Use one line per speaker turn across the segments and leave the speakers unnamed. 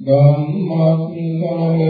ධම්මස්සං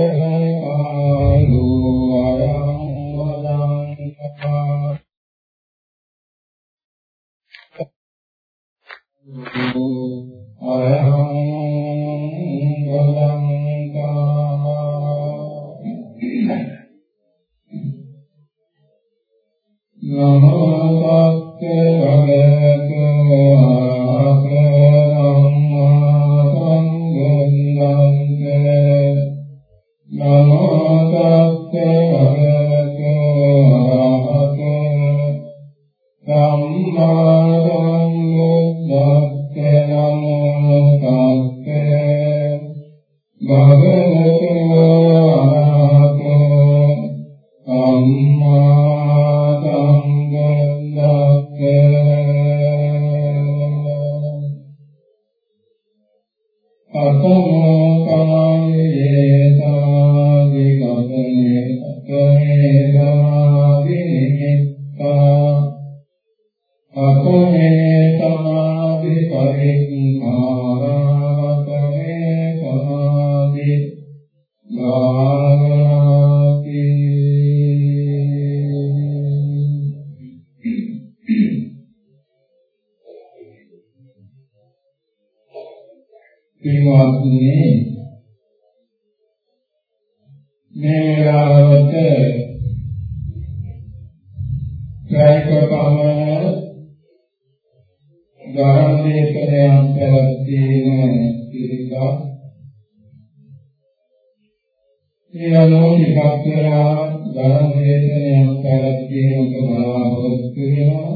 සියලෝ විපත් කරා ධර්ම වේදනයන් කරද්දී උපමා භවතු වෙනවා.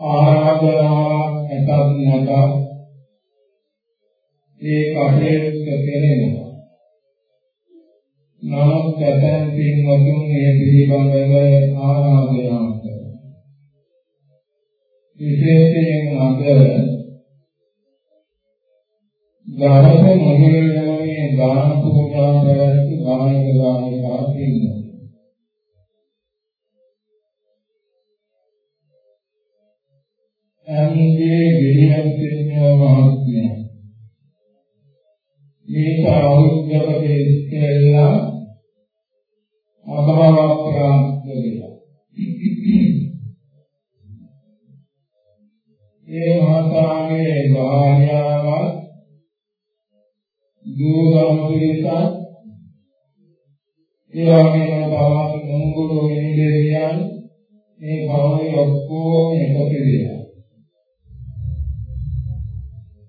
ආරාධනා එකක් නැත ඒ කටේක කෙරෙනවා නමුත් ඇතැම් පින්වතුන් මේ පිළිබඳව ආරාධනා කරනවා. විශේෂයෙන් අද දහස මහිරණයේ දාන පූජා පැවැත්ති නායක ගාමිකා පින්න. අන්ගේ විරියන්තිනෝ මහත්මිය. මේ සාහෘදකේ ඉස්සෙල්ලා අභාවක් ප්‍රාන්ත වෙලා. ඒ මහතාගේ භාර්යාවත් දෝසම්පිරිසත් ඒ වගේම තවත් මොංගුල වෙනිදේයන් මේ භවයේ ඔක්කොම එකතු වෙනවා.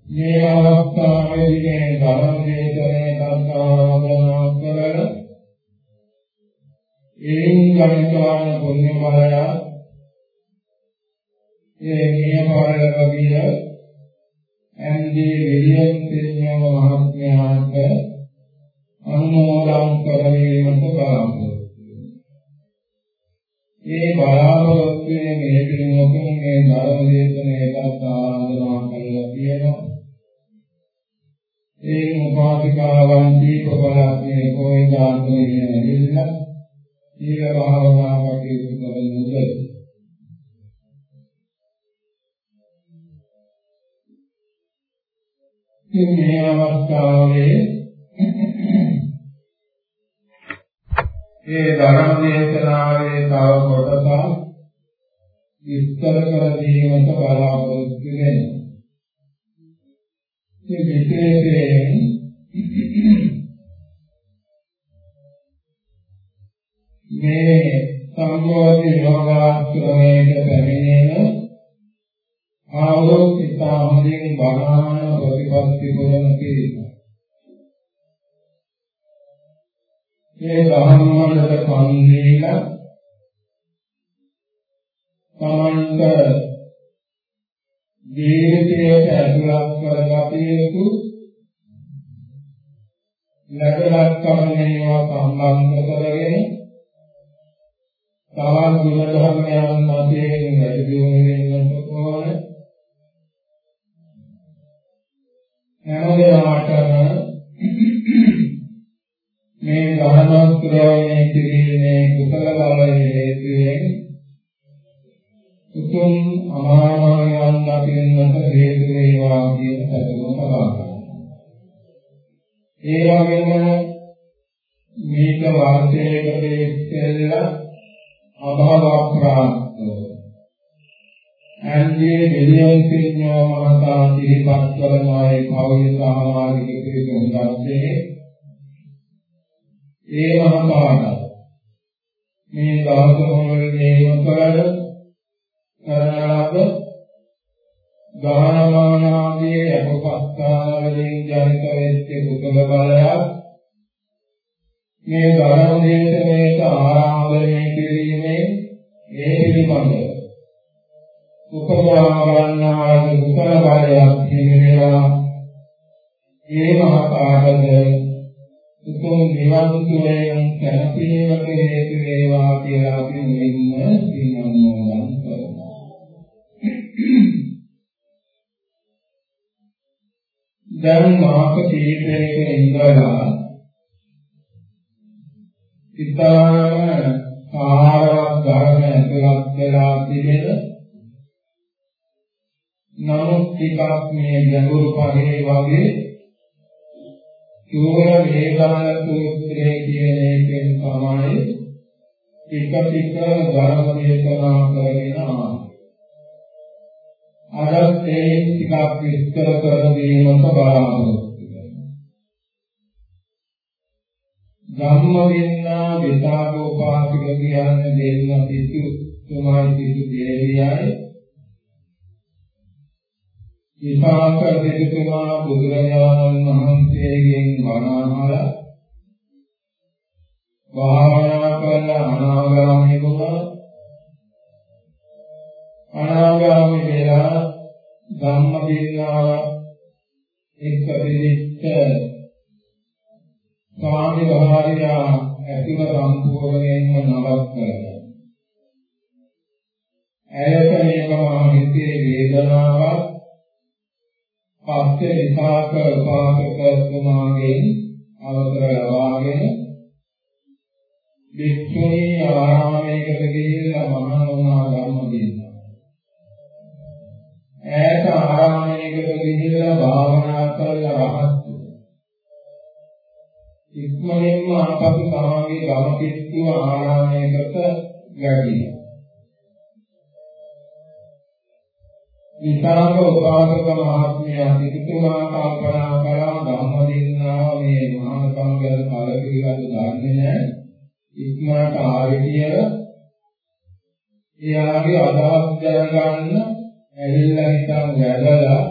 මේ අවස්ථාවේදී මේ ධර්මයේ කරන කර්තාවනා කරන එයින් ගණිතවන පුණ්‍ය බලය ඒ නියම බලය ඇන්ගේ වෙලියෙන් පිරිනව මහත්මයාට අනුමෝදන් කරවීමට බලාපොරොත්තු ඒ බලාපොරොත්තු වෙන මේ පිරිනවකින් මේ ධර්ම දේශනාවට ආරාධනා කරලා තියෙනවා. ඒ උපාසිකාවන් දීපබලයෙන් කොයි දාන්තේ නෙල්ල සීල භාවනා කටයුතු කරන ඉතින් මේ අවස්ථාවේ ඒ ධර්ම දේශනාවේ තව කොටසක් විස්තර කර දීමට බලාපොරොත්තු වෙනවා. මේ විශේෂයෙන් මේ සම්බෝධි යෝගාස්ත්‍රමේක පැමිණෙන ආලෝකිතා හොඳින් බලාන ප්‍රතිපත්ති කරන කීවා. මේ ධම්මවලට පන් දීලා තමන්ට ජීවිතයට ඇතුළත් කරගත යුතු ලැබලක් කමනේවා සම්බන්ධ කරගෙන තවත් ගුණ ධර්මයන් මතින් වැඩි දියුණු වෙන්නට හැම දෙනාටම මේ ධර්මස්ත්‍රාවණය කිරීමේ කුසල බලය හේතුවෙන් උතුම් අමාමායන් අපින්නට හේතු වේවා කියන සතුටම සබාවයි. ඒ වගේම මේක වාර්තනය කරේ ඉස්සෙල්ලා අභාවප්‍රාණ ප්‍රාප්තව ඇන්ගේ මිලියන් සිඥා මහතා සිහිපත් කරනවායි පෞද්ගල සමාජික කිරිතුන්ගත්තේ ඒ මහතාට මේ දවස මොළේ මොකද කරනලද ගානමානාදී අපපත්තාවලින් ජනිත වෙච්ච කුසල බලයක් මේ ධර්ම දේශනාවට ආරාධනය කිරීමේ ඒ පිළිබඳව උපදවා ගන්නා කුසල බලයක් හිමිලා ඒ මහපාදද උතුම් නිවන් සුවයෙන් සැනසීමට හේතු වේවා කියලා අපි මෙන්න පින්වන්නවා දැන් මාක කීපයක ඉඳලා ඉතාම ආහාරවත් ධර්ම ඇතුළත් වෙලා තිබෙන නමුත් ටිකක් මේ ගැඹුරු පරිේ වගේ චෝර වේදාන සූත්‍රයේ කියන එකෙන් තමයි ටික ටික ධර්ම දේශනා කරගෙන ආවා. අද ඒ ටිකක් විස්තර කර දීමට බලාපොරොත්තු ධම්මවින්නා විතාගෝපාසික කියන්නේ දෙන්න පිටු තුමායි පිටු දෙවියයි විපාක දෙතුමා බුදුරජාණන් වහන්සේගෙන් වනාහල භාවනා කරන අනාගාමී වුණා අනාගාමී වෙලා ධම්මවින්නා එක්ක පිළිච්ච සාමි භාවිනා ඇතිව සම්පූර්ණයෙන්ම නවත්වනවා. ඇයට මේකම හිතේ වේදනාවක් පස්සේ විපාක උපාසකතුමාගෙන් අවසර ලබාගෙන වික්ෂුණී ආරාමයකට ගිහිල්ලා මහණුනා ධර්ම දෙන්නා. ඈත ආරාමයකට ගිහිල්ලා භාවනා කරලා රහත් ඉක්මනින්ම ආපසු තමන්ගේ ගම පිටුව ආරාමයකට වැඩියා. විතරක උපාසක මහත්මයා පිටුමා කල්පනා කළා ධම්මදින්නා මේ මහානකම් ගැන කලකිරීමක් දන්නේ නැහැ. ඉක්මනට ආවේ කියලා එයාගේ අදහස් දැනගන්න ඇවිල්ලා හිටන් වැඩලා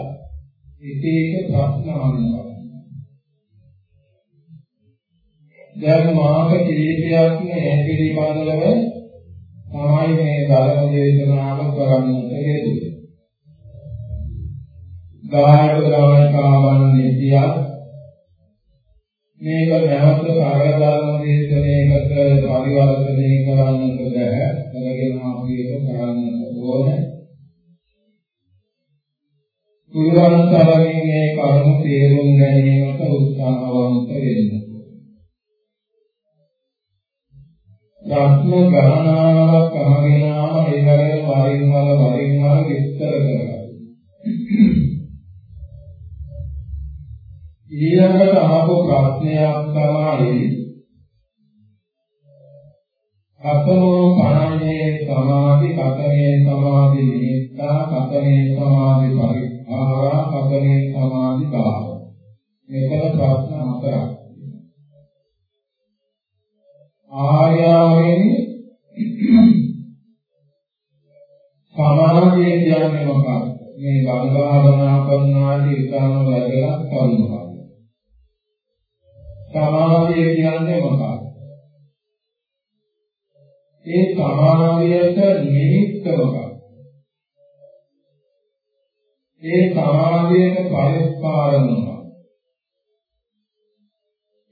එක එක ප්‍රශ්න අහනවා. දැන් මාස කීපයක් මේ පිළිබඳව තමයි මේ ධර්ම දේශනාව කරන්නට යෙදුනේ. ගායක ගායකාවන් නිතියක් මේක නැවත සරල ධර්ම දේශනාවකට පරිවර්තනය කරන්නට බැහැ. කරගෙන අපි ඒක කරන්නට ඕනේ. පුරවන් තරමින් මේ කරුණු තේරුම් ගැනීමට උත්සාහවන්ත වෙන්න. ප්‍රශ්න ගණනාවක් අහගෙන ආව ඒ වගේ වරින් වර වරින් වර විස්තර කරනවා. ඊළඟට අහපු ප්‍රශ්නයක් තමයි අතමෝ පණයේ සමාධි කතනේ සමාධි නිත්තා කතනේ සමාධි පරිහාරා කතනේ සමාධි භාව. මේකල ප්‍රශ්න හතරක්. ආයාවෙන් සමාධිය කියන්නේ මොකක්ද? මේ බල භාවනා කරනවාදී ඉතාම වැදගත් කරුණක්. සමාධිය කියන්නේ මොකක්ද? ඒ සමාධියට නිමිත්ත මොකක්ද? ඒ සමාධියට පරිස්කාරම මොකක්ද?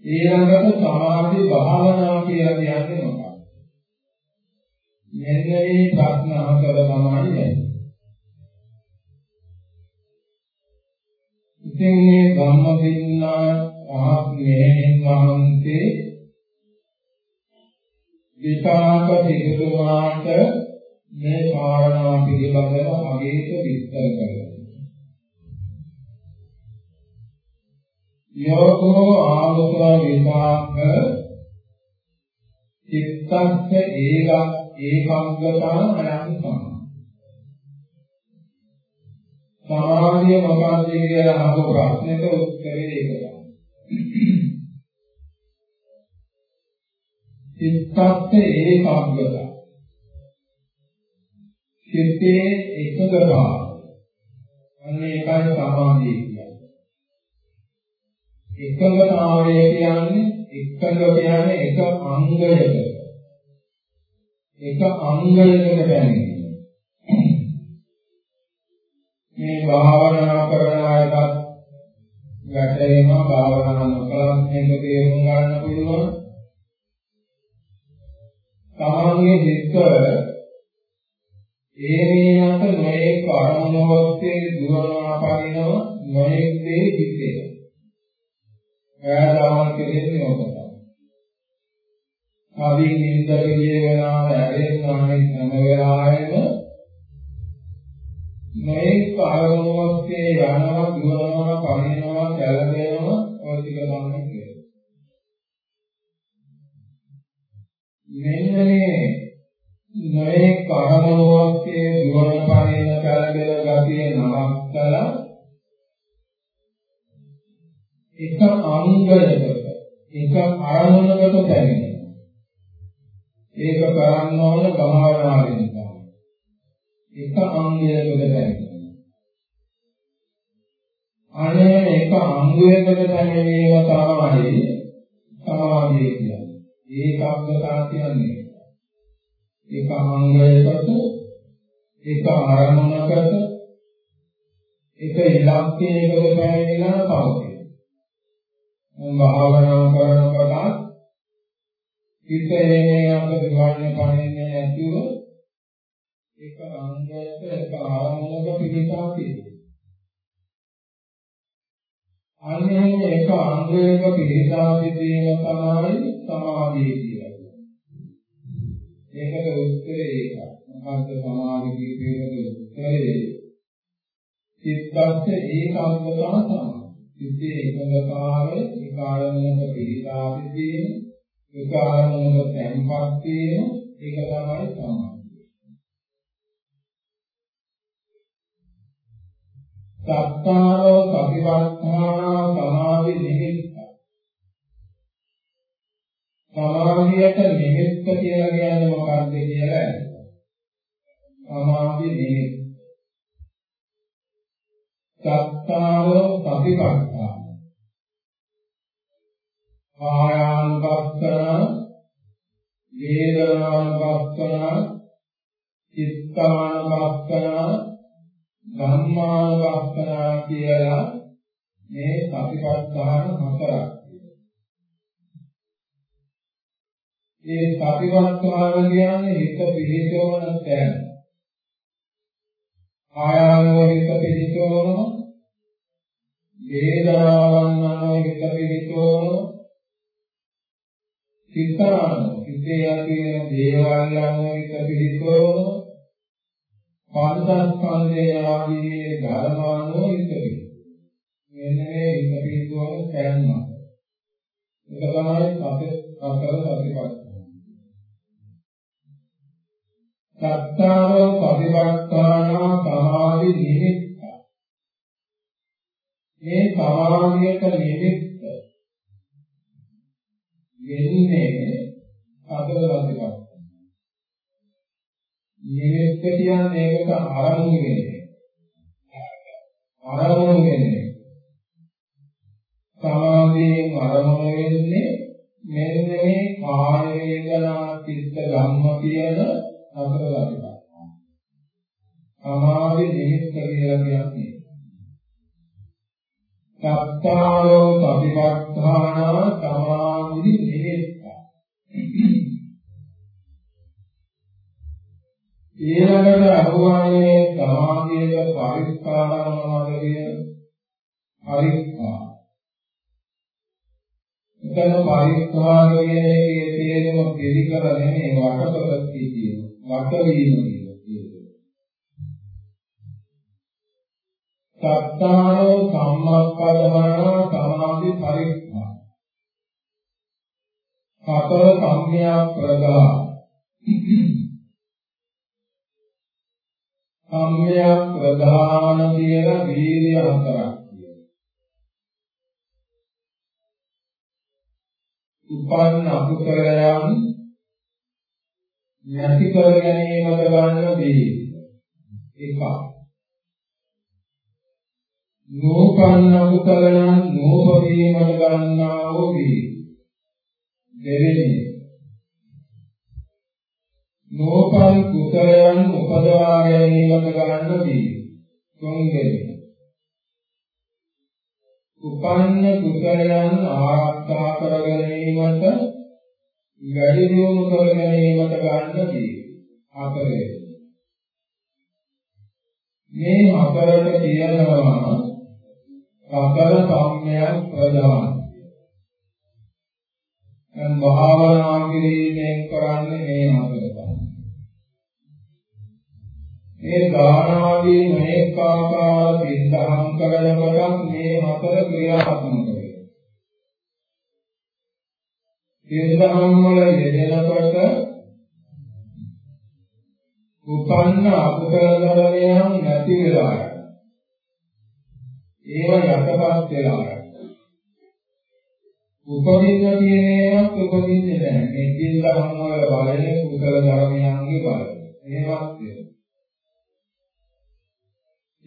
ඊළඟට සමාධි භාවනා කියලා කියන්නේ මොකක්ද? මෙන්න මේ ප්‍රශ්න හතර තමයි වෙන්නේ. ඉතින් මේ ධම්මදින්නා ආත්මයෙන් වහන්සේ විපාක පිටුමාට මේ කාරණා පිළිබඳව අගේක විස්තර කරනවා. යෝගෝ ආලෝක විපාක චිත්තස්ස ඒක ඒකාග්‍රතාව අයං සම. සමාධිය මොකක්ද කියලා අහපු ප්‍රශ්නෙට උත්තරේ ඒක තමයි. චිත්තස්ස ඒකාග්‍රතාව. චිත්තේ එකඟතාව. අන්න ඒකයි සමාධිය කියන්නේ. එකඟතාවය කියන්නේ එකඟ කියන්නේ එක අංගයක. එක අංගයකට බැඳෙන. මේ භාවනා කරන අයත් වැටේනවා භාවනා නොකලත් මේක තේරුම් ගන්න පුළුවන්. තමන්ගේ හිත ඒ මේනට නොයෙක් අරමුණු ඔස්සේ දුරනවා පරිණව නොයෙක් දේ හිතේ. එයාදාම කෙරෙන්නේ ඔබ තමයි. කවින් නින්දක ගිය වෙලාව ඇරෙන්නානේ හැම වෙලාවෙම නොයෙක් අරමුණු ඔස්සේ යනවා දුරනවා පරිණව කැළඹෙනවා ඔය අංගයක පිළිපදා සිටීම තමයි සමාධිය කියන්නේ. ඒකට උත්තරේ ඒකයි. මොකද්ද සමාධි කීපේකට උත්තරේ? චිත්තස්ස ඒකාග්‍රතාව තමයි. සිතේ එකඟතාවය, ඒකාරණයක පිළිලා සිටීම, ඒකාරණයක තැන්පත් වීම, ඒක තමයි සමාධිය. සත්තාරෝ සතිපට්ඨාන සමාධි නිමිත්ත සමාධියට නිමිත්ත කියලා කියන්නේ මොකක්ද කියලා සමාධි නිමිත්ත. සත්තාව ප්‍රතිපත්තා. කායානුපස්සන, වේදනානුපස්සන, චිත්තානුපස්සන, ධම්මානුපස්සන කියලා මේ ප්‍රතිපත්තාන හතරක්. ඒ සතිවත්තාව කියන්නේ හිත පිළිසෝන තැන. ආයාමව හිත පිළිසෝන වේදනාවන් අනුව හිත පිළිසෝන සිතාන හිතේ ඇති වෙන දේවල් අනුව හිත පිළිසෝන පාදස්කන්ධය ආදී ධර්මානුව හිත පිළිසෝන. මෙන්න මේ හිත පිළිසෝන තැන්ම. ඒක තමයි අපේ අතර සතිපත් සත්තාව පරිවර්තන සමාධි නිමිත්ත. මේ සමාධියට නිමිත්ත වෙන්නේ අදලවදිපත් නිමිත්ත කියන්නේ ඒකට ආරම්භ වෙන්නේ. ආරම්භ වෙන්නේ. සමාධියෙන් ආරම්භ වෙන්නේ මෙන්න මේ කාය වේදනා චිත්ත ධම්ම කියන හතර ලබනවා. සමාධි නිමිත්ත කියලා කියන්නේ. සත්තාරෝ සතිපට්ඨාන සමාධි නිමිත්ත. ඊළඟට අහුවානේ සමාධියේ පරිස්කාරණ මාර්ගය පරිස්කාර. එතන පරිත්‍යාගයේ තේරුම පිළිකර නෙමෙයි වටපිටි කියන වටවීම කියන්නේ. සත්තානෝ සම්මක්කදමනා සමාධි පරිත්‍යා. සතර සම්‍යක් ප්‍රදා. සම්‍යක් ප්‍රදාන කියලා වීර්ය හතරක්. උපන් අකුසලයන් නැති කර ගැනීමට ගන්න වීර්ය එකක් නූපන්න අකුසලයන් නූපදීමට ගන්නා වූ වීර්ය දෙවෙනි නෝපන් කුසලයන් උපදවා ගැනීමට ගන්න දී තුන්වෙනි උපන්න කුසලයන් ආරක්ෂා කර ගැනීමට වැඩි දියුණු කර ගැනීමට ගන්න දී හතරේ මේ හතරට කියනවා සතර සම්මයන් ප්‍රධාන. දැන් භාවනා කිරීමෙන් කරන්නේ මේ හතර තමයි. මේ දානාදී මේක ආකාර පින්දහම් කරනකොට මේ හතර ක්‍රියාත්මක වෙනවා. පින්දහම් වල යෙදෙනකොට උපන්න අකුසල ධර්මයන් නැති වෙලා යනවා. ඒව යටපත් වෙලා යනවා. උපදින්න කියන ඒවාත් උපදින්නේ නැහැ. මේ සිල් ධර්ම වල බලය කුසල ධර්මයන්ගේ බලය. එහෙමත් වෙනවා.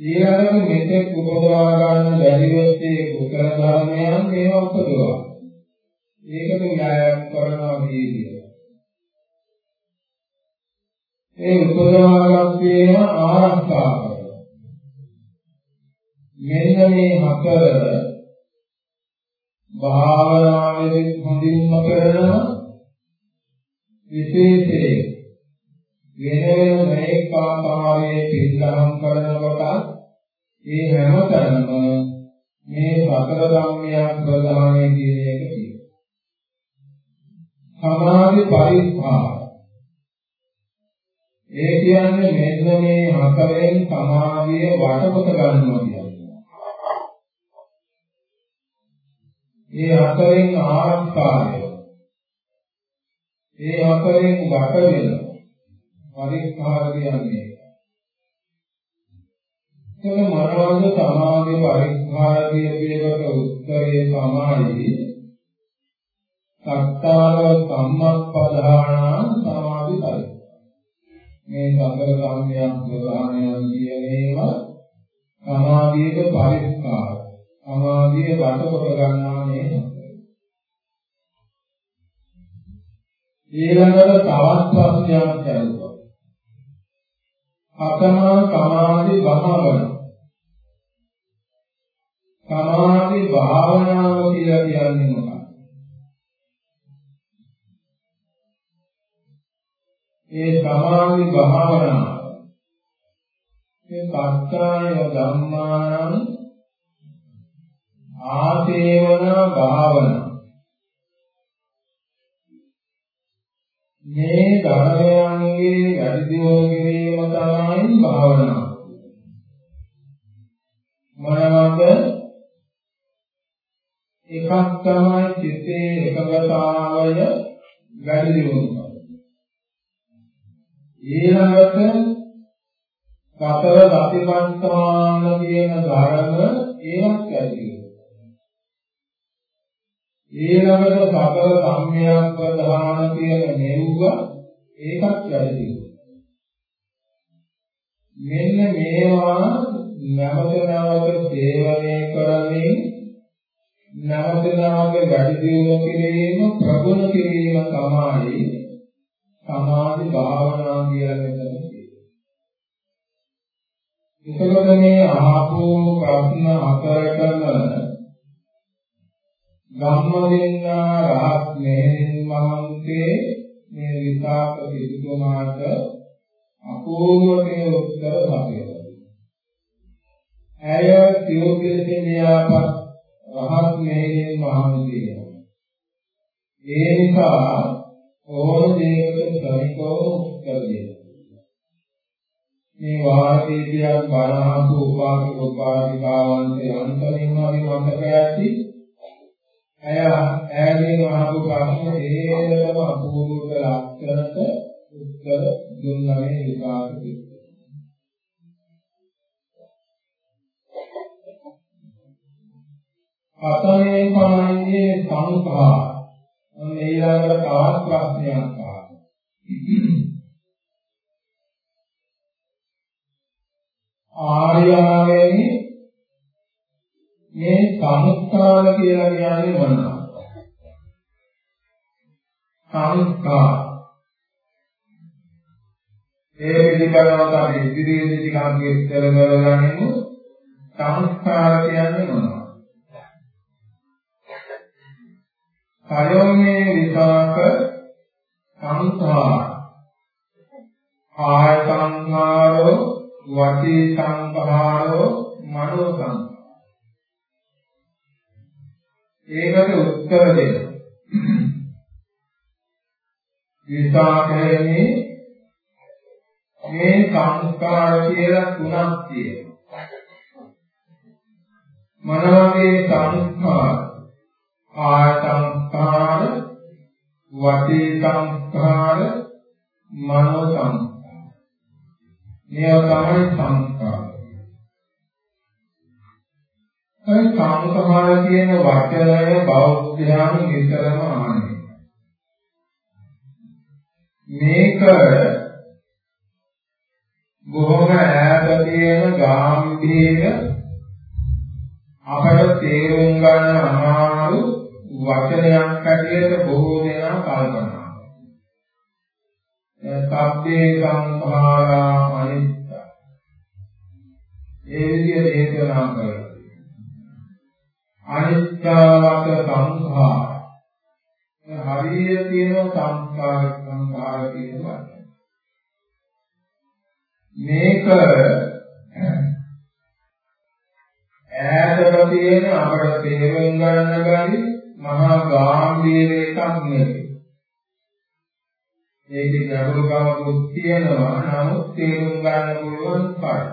ඊළඟට මෙතෙක් උපදවා ගන්න බැරි වෙච්චේ කුසල ධර්මයන් ඒවා උපදවා. ඒකට න්‍යායක් කරනවා දීදිය. ඒ උපදවාගත් ඒවා ආරක්ෂා කරනවා. මෙන්න මේ හතර භාවනාවේදී හොඳින්ම කරනවා විශේෂයෙන් වෙන වෙන මේක ආකාරයේ පිළිගම් කරනකොට ඒ හැමතැනම මේ සතර ධම්මයන් ප්‍රධානයි කියන එක කියනවා. සමාධි පරිස්ථා ඒ කියන්නේ මෙන්න මේ හතරෙන් සමාධිය වටපොත ගන්නවා ඒ හතරෙන් ආරක්ෂාය. ඒ හතරෙන් වට වෙන පරිස්කාර කියන්නේ. එතන මනෝන්ද සමාධි පරිස්කාර කියපේකට උත්තරේ තමයි සත්තාව සම්මප්පදාන සමාධි පරිස්කාර. මේ සතර සම්‍යම් ප්‍රධානයන් කියන ඒවා සමාධියේ පරිස්කාර. සමාධිය වටකොට ගන්නවා නේ. ඊළඟට තවත් ප්‍රශ්නයක් ඇහුවා. අතමා සමාධි භාවන. සමාධි භාවනාව කියලා කියන්නේ මොකක්ද? ඒ සමාධි භාවනාව මේ පස්කාය ධම්මාන ආසේවන භාවන මේ ධර්මයන්ගේ එකක් තමයි චිත්තේ එකගතාවය වැඩි දියුණු කරන. ඊළඟට සතර සතිපට්ඨාන කියන ධර්ම ඒවත් වැඩි ඊළඟට සතර සම්මයක් ප්‍රධාන කියන මෙව්ව ඒකත් වැරදි. මෙන්න මේවා නැවත නැවත සේවනය කරමින් නැවත නැවත වැඩි දියුණු කිරීම ප්‍රගුණ කිරීම තමයි සමාධි භාවනා කියලා මෙතන කියනවා. එතකොට මේ අහපු ප්‍රශ්න හතරකම ධම්මදින්නා රහත් මෙහෙණින් මහන්සේ මේ විපාක පිටුමාට අපූර්වමේ උත්තර සපයනවා. ඇය සියෝපිලිසිනියාපත් රහත් මෙහෙණින් මහන්සිය. ඒ නිසා ඕන දෙයකට ශ්‍රමිකව උත්තර දෙනවා. මේ වාසීතියක් බණහසු උපාසක උපාසිකාවන්ට අන්තරින් හරි මතක ඇති ඇය ඈගෙන් අහපු ප්‍රශ්න හේතම අපූර්ව ලක්ෂණට උත්තර දුන්නා මේ විපාක අතනේ පමණන්නේ සංඛා මේ ඊළඟට තවත් ප්‍රශ්නයක් ආවා ආර්යාවෙනි මේ සංස්කාර කියලා කියන්නේ මොනවද? සංස්කාර ඒ පිළිබඳව අපි ඉදිරියේදී ටිකක් විස්තර කරගනිමු. සංස්කාර කියන්නේ මොනවද? කයෝමේ විපාක සංස්කාර ආය සංස්කාරෝ වචී සංඛාරෝ මනෝ සංඛාරෝ ඒකට උත්තර දෙන්න. විපාකයේ මේ සංස්කාර කියලා තුනක් තියෙනවා. මනෝමය සංස්කාර, ආය සංස්කාර, වචී සංස්කාර, මනෝ සංස්කාර. මේවා තමයි සංස්කාර. ඒ සංස්කාර කියන වචනය බෞද්ධයන් විතරම ආන්නේ. මේක බොහොම ඈත තියෙන ගැඹීර අපට තේරුම් ගන්න අමාරු වචනයක් හැටියට බොහෝ දෙනා කල්පනා සබ්බේ සංඛාරා අනිත්‍ය. ඒ විදිහට දේශනා කරලා අනිත්‍යවක සංඛාර. හරිය තියෙන සංස්කාර සංඛාර කියන වචන. මේක ඈතට තියෙන අපට තේරුම් ගන්න බැරි මහා ගාම්භීර එකක් නෙවෙයි. මේකේ ගැඹුරුකමකුත් තියෙනවා නමුත් තේරුම් ගන්න පුළුවන් පාඩ.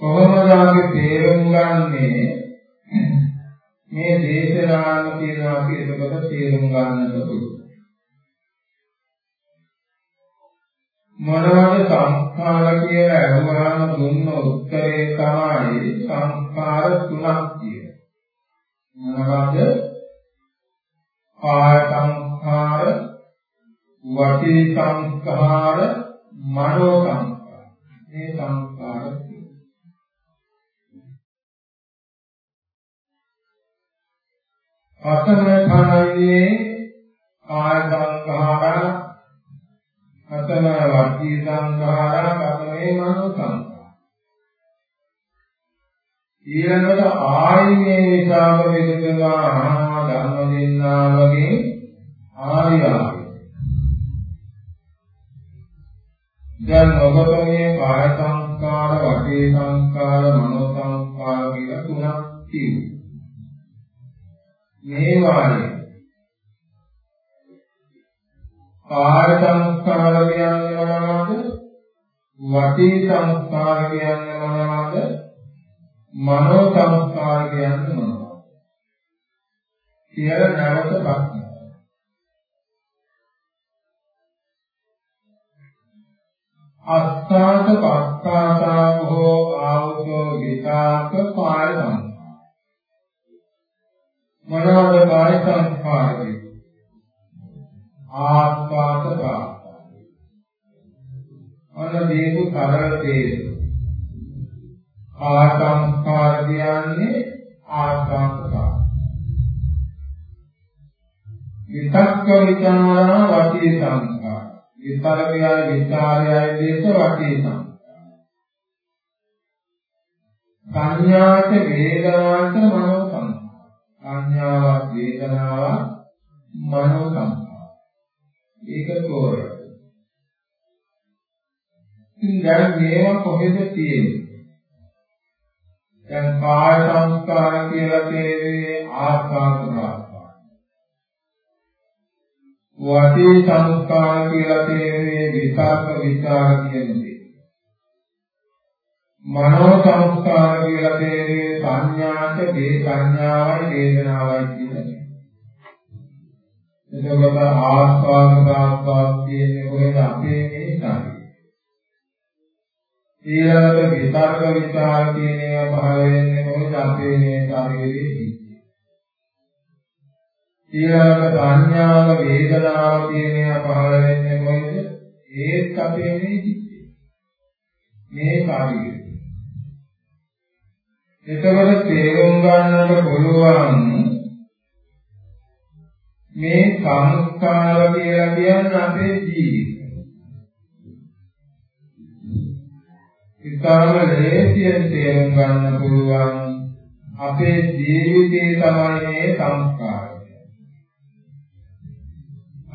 කොහොමද අපි තේරුම් ගන්නේ මේ දේශනාව කියන අපි එතකොට තේරුම් ගන්නට පුළුවන්. මොනවද සංස්කාර කියලා අහුවාම දුන්න උත්තරේ තමයි සංස්කාර තුනක් කියන. මොනවද? කාය සංස්කාර, වචී සංස්කාර, මනෝ සංස්කාර. මේ සංස්කාර අතම කණන්නේ කාය සංස්කාර, අතම වචී සංස්කාර, අතමේ මනෝ සංස්කාර. ඊළඟට ආයිනේ විසාව වේදනා ධර්ම දෙන්නා වගේ ආර්යාවයි. දැන් ඔබට මේ කාය සංස්කාර, වාචී සංස්කාර, මනෝ සංස්කාර කියලා තුනක් තියෙනවා. මේ වාරේ කාය සංස්කාර කියන්නේ මොනවද? වාචී සංස්කාර කියන්නේ මොනවද? මනෝ සංස්කාර කියන්නේ මොනවද? කියලා නැවත ප්‍රශ්න. අස්ථාත පස්ථාතාවෝ ආවුතෝ විතාක කාය සංස්කාර. මොනවද කාය සංස්කාරය? ආස්වාද ප්‍රාප්ත. අන්න මේක කරල තේරෙනවා. ආ සංස්කාර කියන්නේ ආස්වාද ප්‍රාප්ත. විතක්ක විචාරා වටේ සංඛාර. විතරකයයි විචාරයයි දේශ වටේ සංඛාර. සංඥාත වේදනාත මනෝ සංඛාර. සංඥාවක් වේදනාවක් මනෝ සංඛාර. ඒක තෝරන්න. ඉතින් දැන් මේවා කොහෙද තියෙන්නේ? දැන් කාය සංස්කාර කියලා කියන්නේ ආස්වාද ප්‍රාප්ත. වාචී සංස්කාර කියලා තේරෙන්නේ විපාක විචාර කියන්නේ. මනෝ සංස්කාර කියලා තේරෙන්නේ සංඥාට වේ සංඥාවයි වේදනාවයි කියන්නේ. එතකොට ආස්වාද ප්‍රාස්වාද කියන්නේ කොහෙද අපේ මේ ශරීරය. ඊළඟට විතර්ක විචාර කියන ඒවා පහළ වෙන්නේ කොහෙද අපේ මේ ශරීරයේ. ඊළඟට සංඥාව වේදනාව කියන ඒවා පහළ වෙන්නේ කොහෙද? ඒත් අපේ මේ චිත්තේ. මේ ශරීරය. එතකොට තේරුම් ගන්නට පුළුවන් මේ සංස්කාර කියලා කියන්නේ අපේ ජීවිතය. ඉතාම ලේසියෙන් තේරුම් ගන්න පුළුවන් අපේ ජීවිතේ තමයි මේ සංස්කාරය.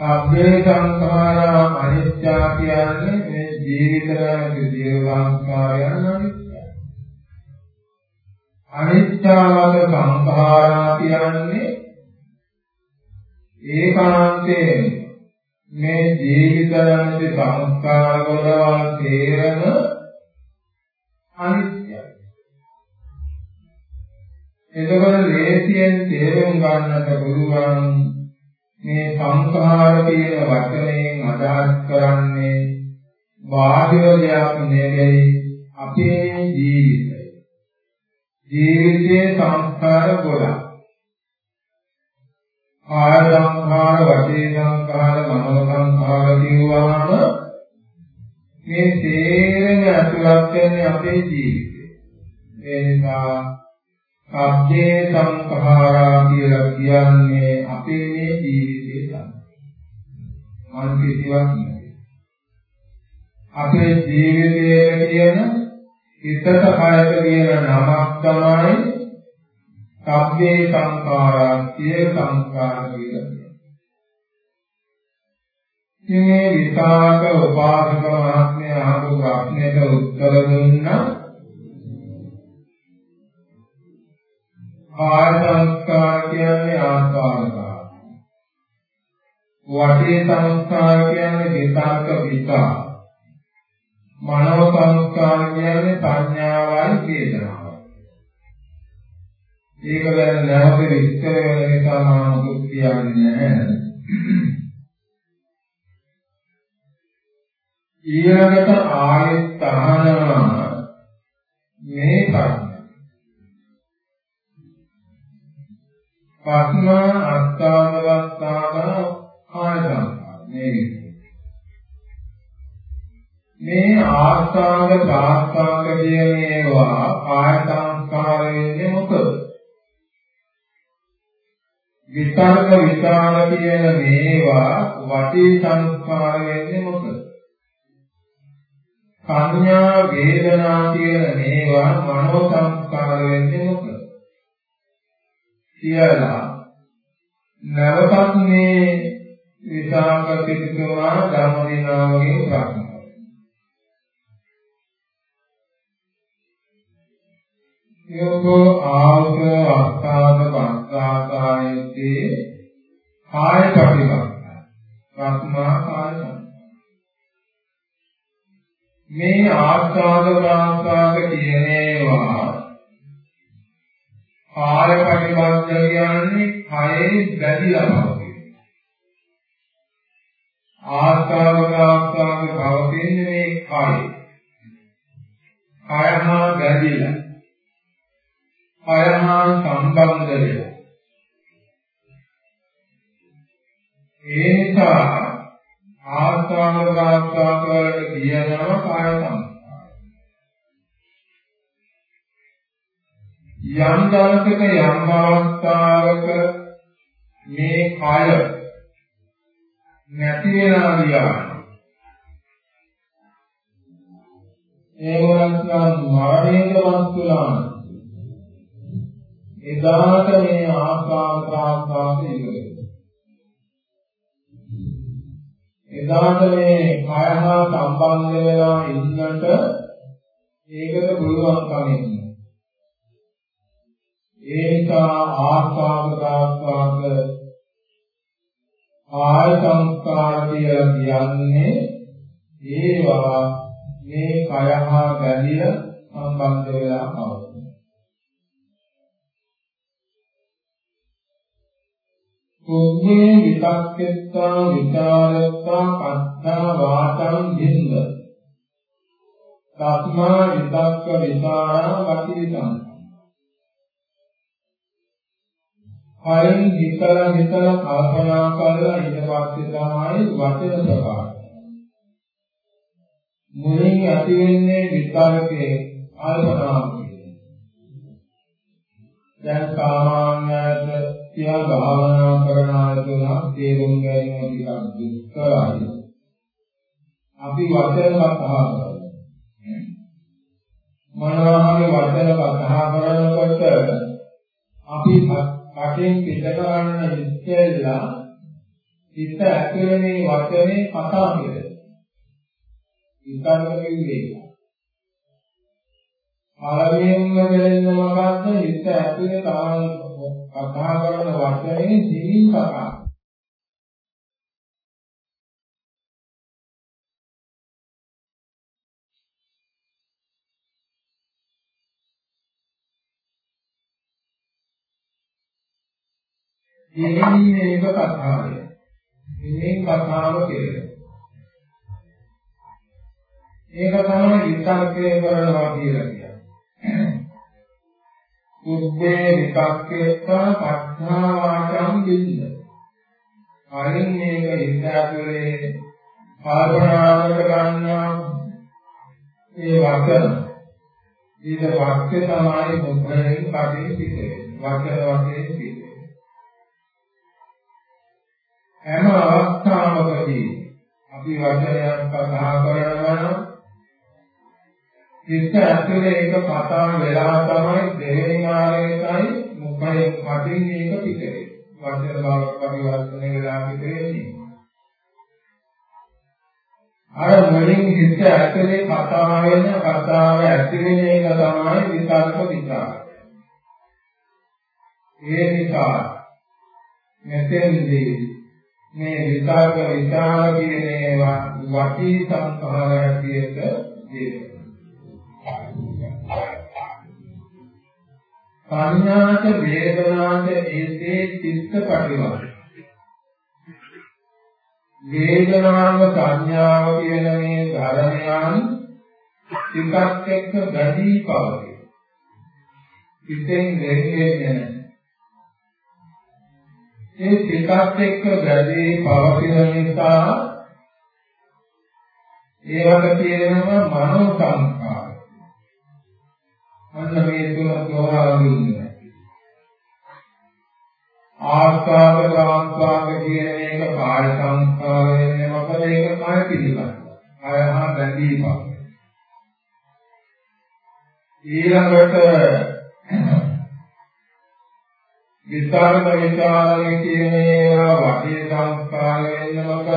අබ්බේ සංස්කාරා අනිත්‍ය කියන්නේ මේ ජීවිතයේ ජීව සංස්කාරයන් අනිත්‍යයි. අනිත්‍යවද සංස්කාරා කියන්නේ ඒකාන්තයෙන් මේ ජීවිතයන්ති සංස්කාර වලවල් තේරම අනිත්‍යයි. එතකොට ලේසියෙන් තේරුම් ගන්නට පුළුවන් මේ සංස්කාර කියන වචනයෙන් අදහස් කරන්නේ බාහිර දෙයක් නෙවෙයි අපේ ජීවිතය. ජීවිතයේ සංස්කාර ගොඩක්. කාය සංඛාර, වචී සංඛාර, මනෝ සංඛාර කියවහම මේ තේරෙන අතුලක් වෙන්නේ අපේ ජීවිතේ. ඒ නිසා සබ්ජේ සංඛාරා කියලා කියන්නේ අපේ මේ ජීවිතේ තමයි. මන් කිසිවක් නෙවෙයි. අපේ ජීවිතයේ කියන හිතට කයට කියන නමක් තමයි සබ්බේ සංඛාරා සිය සංඛාර කියලා මේ විපාක උපාසක මහත්මයා අහපු ප්‍රශ්නෙට උත්තර දුන්නා. කාය සංස්කාර කියන්නේ ආස්වාදකාර වටේ සංස්කාර කියන්නේ විතර්ක විචාර මනෝ සංස්කාර කියන්නේ සංඥාවයි වේදනාවයි ඒක ගැන නැවත විස්තර වෙන නිසා මම මොකුත් කියන්නේ නැහැ. ඊළඟට ආයෙත් අහනවා මේ ප්‍රශ්න. පස්ම අත්තාවස්ථාන ආයතන මේ මේ ආස්වාද ප්‍රාස්වාද කියන ඒවා ආය සංස්කාර වෙන්නේ මොකද? විතර්ක විචාර කියන මේවා වටී සංස්කාර වෙන්නේ මොකද? සංඥා වේදනා කියන මේවා මනෝ සංස්කාර වෙන්නේ මොකද? කියලා නැවතත් මේ විසාක පිටුමා ධම්මදිනාවගේ ප්‍රශ්න. යෝගෝ ආවක අස්ථාද පස්සාකායතේ කාය ප්‍රතිපත්ත රත්මා කාය මේ ආස්වාද ප්‍රාසාද කියන ඒවා කාය ප්‍රතිපත්ත කියන්නේ කයේ බැඳිලා පවතින. ආස්වාද ප්‍රාසාද පවතින්නේ මේ කය. කය හා බැඳිලා. කයහා සම්බන්ධ වෙනවා. ඒ නිසා ආස්වාද ප්‍රාස්වාද වලට කියනවා කාය සංස්කාර. යම් දවසක යම් අවස්ථාවක මේ කය නැති වෙනා ගියා. ඒ වරන්නම් මරණයටවත් වෙනවා. එදාට මේ ආස්වාද ප්‍රාස්වාද ඉවරයි. එදාට මේ කය හා සම්බන්ධ වෙලා ඉන්නට ඒකට පුළුවන් කමක් ඒ නිසා ආස්වාද ප්‍රාස්වාද ආය සංස්කාර කියලා කියන්නේ ඒවා මේ කය හා බැඳිලා සම්බන්ධ වෙලා පවතින. කුම්මේ විතක්කෙත්තා විචාරත්තා පස්සා වාචං බින්ද. තස්මා විතක්ක විචාරා වචිතං. කයින් හිතලා හිතලා කල්පනා කරලා ඊට පස්සේ තමයි වචන ප්‍රකාශ. මුලින් ඇති වෙන්නේ විතරකේ කල්පනා කියන්නේ. දැන් සාමාන්‍යයෙන් කියලා භාවනා කරන අයතුලා තේරුම් ගැනීම ටිකක් දුෂ්කරයි. අපි වචන කතා කරනවා. මනෝහරි වචන කතා කරනකොට අපි කටින් පිට කරන්න ඉස්සෙල්ලා හිත ඇතුලේ වචනේ කතා කරනවා. ඉස්සරහ කිව්වේ. පළවෙනිම වෙලෙන්න මොකක්ද හිත ඇතුලේ තමයි කතා කරන වචනේ දිලින් කතා දිලින් මේක කතාවය. මේ කතාව කියලා. ඒක තමයි විතර්කය කරනවා කියලා කියන්නේ. උද්දේ විපක්කේත්වා පස්නාවාචම් බින්ද. කලින් මේක ඉස්සරහේ කල්පනාවට ගන්නවා ඒ වචන ඊට වාක්‍ය තමයි මුද්‍රණයෙන් කටින් පිටේ වචන වශයෙන් පිටේ හැම අවස්ථාවකදී අපි වචනයක් කතා කරනවා නම් චිත්ත ඇතුලේ එක පතාන වෙලා තමයි දෙවෙනි මාර්ගයයි මුඛයෙන් කටින් මේක පිටේ. වචන බවක් පරිවර්තනය වෙලා පිටේ. අර මුලින් චිත්ත ඇතුලේ කතා වෙන කතාව ඇතුලේ එක තමයි විතරක විචාර. ඒ නිසා මෙතෙන්දී මේ විතරක විචාර කියන ඒවා වටී සංස්කාරයකට දේශනා සංඥාට වේදනාට ඒසේ චිත්ත පරිවර්තන වේදනාව සංඥාව කියන මේ ධර්මයන් ටිකක් එක්ක බැඳී පවතී. ඉතින් දෙන්නේ ඒ ටිකක් එක්ක බැඳී පවතින නිසා ඒවට කියනවා මනෝ සංස්කාර. අන්න මේ තුන තෝරාගෙන ඉන්නවා. ආස්වාද කාන්තාව කියන එක කාය සංස්කාර වෙන්නේ මොකද ඒක කාය පිළිබඳ. කාය හා බැඳීමක්. ඊළඟට විස්තරක විචාරණය කියන ඒවා වාක්‍ය සංස්කාර වෙන්නේ මොකද?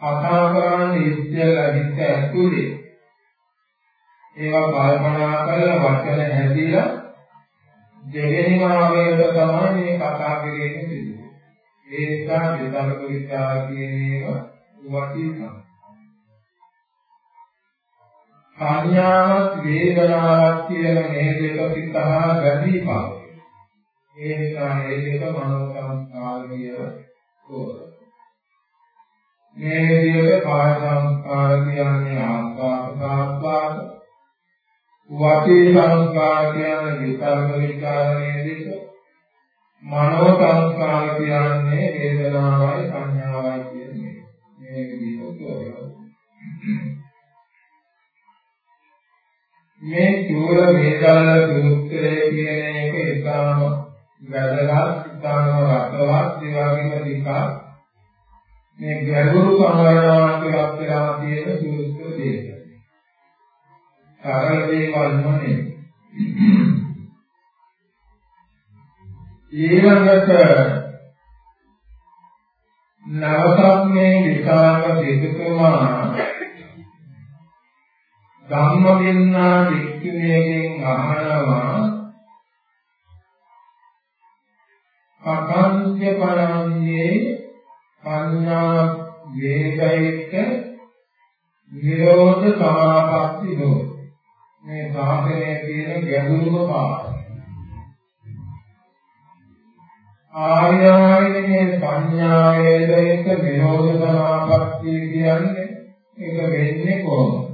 කතා කරන්නේ ඉස්සෙල්ලා හිත ඇතුලේ ඒවා කල්පනා කරලා වචන හැදිලා දෙවෙනි මාර්ගයට තමයි මේ කතා කරන්නේ සිදුවේ. ඒ නිසා විතර්ක විචාර කියන ඒවා වටිනවා. සංඥාවක් වේදනාවක් කියන මේ දෙක පිටහා ගැදී පාවයි. ඒ නිසා මේ දෙක මනෝ සංස්කාරිය තෝරන. මේ විදිහට කාය සංස්කාර කියන්නේ ආස්වාද ආස්වාද වාචී සංස්කාර කියන්නේ විතරක විචාරණයේ දෙක. මනෝ සංස්කාර කියන්නේ වේදනාවයි සංඥාවයි කියන්නේ මේ විදිහට මේ චූල වේදාල සූත්‍රයේ කියන එක ඉතාම වැදගත් ඉතාම රසවත් ඒ වගේම ටිකක් මේ ගැඹුරු සංවර්ණාවක් වෙලා තියෙන සූත්‍ර දෙක. සරල දේවල් නෙමෙයි. ඊළඟට නවසම්මේ විකාර දෙකතුමා ධම්මවින්නා වික්ඛුණයෙන් අහනවා අකං්‍ය පරන්නේ පඤ්ඤා වේගයක නිරෝධ සමාපatti දෝ මේ සාසනයේ තියෙන ගැඹුරුම පාඩම. ආර්යයන්ගේ පඤ්ඤා වේදයක නිරෝධ සමාපatti කියන්නේ ඒක වෙන්නේ කොහොමද?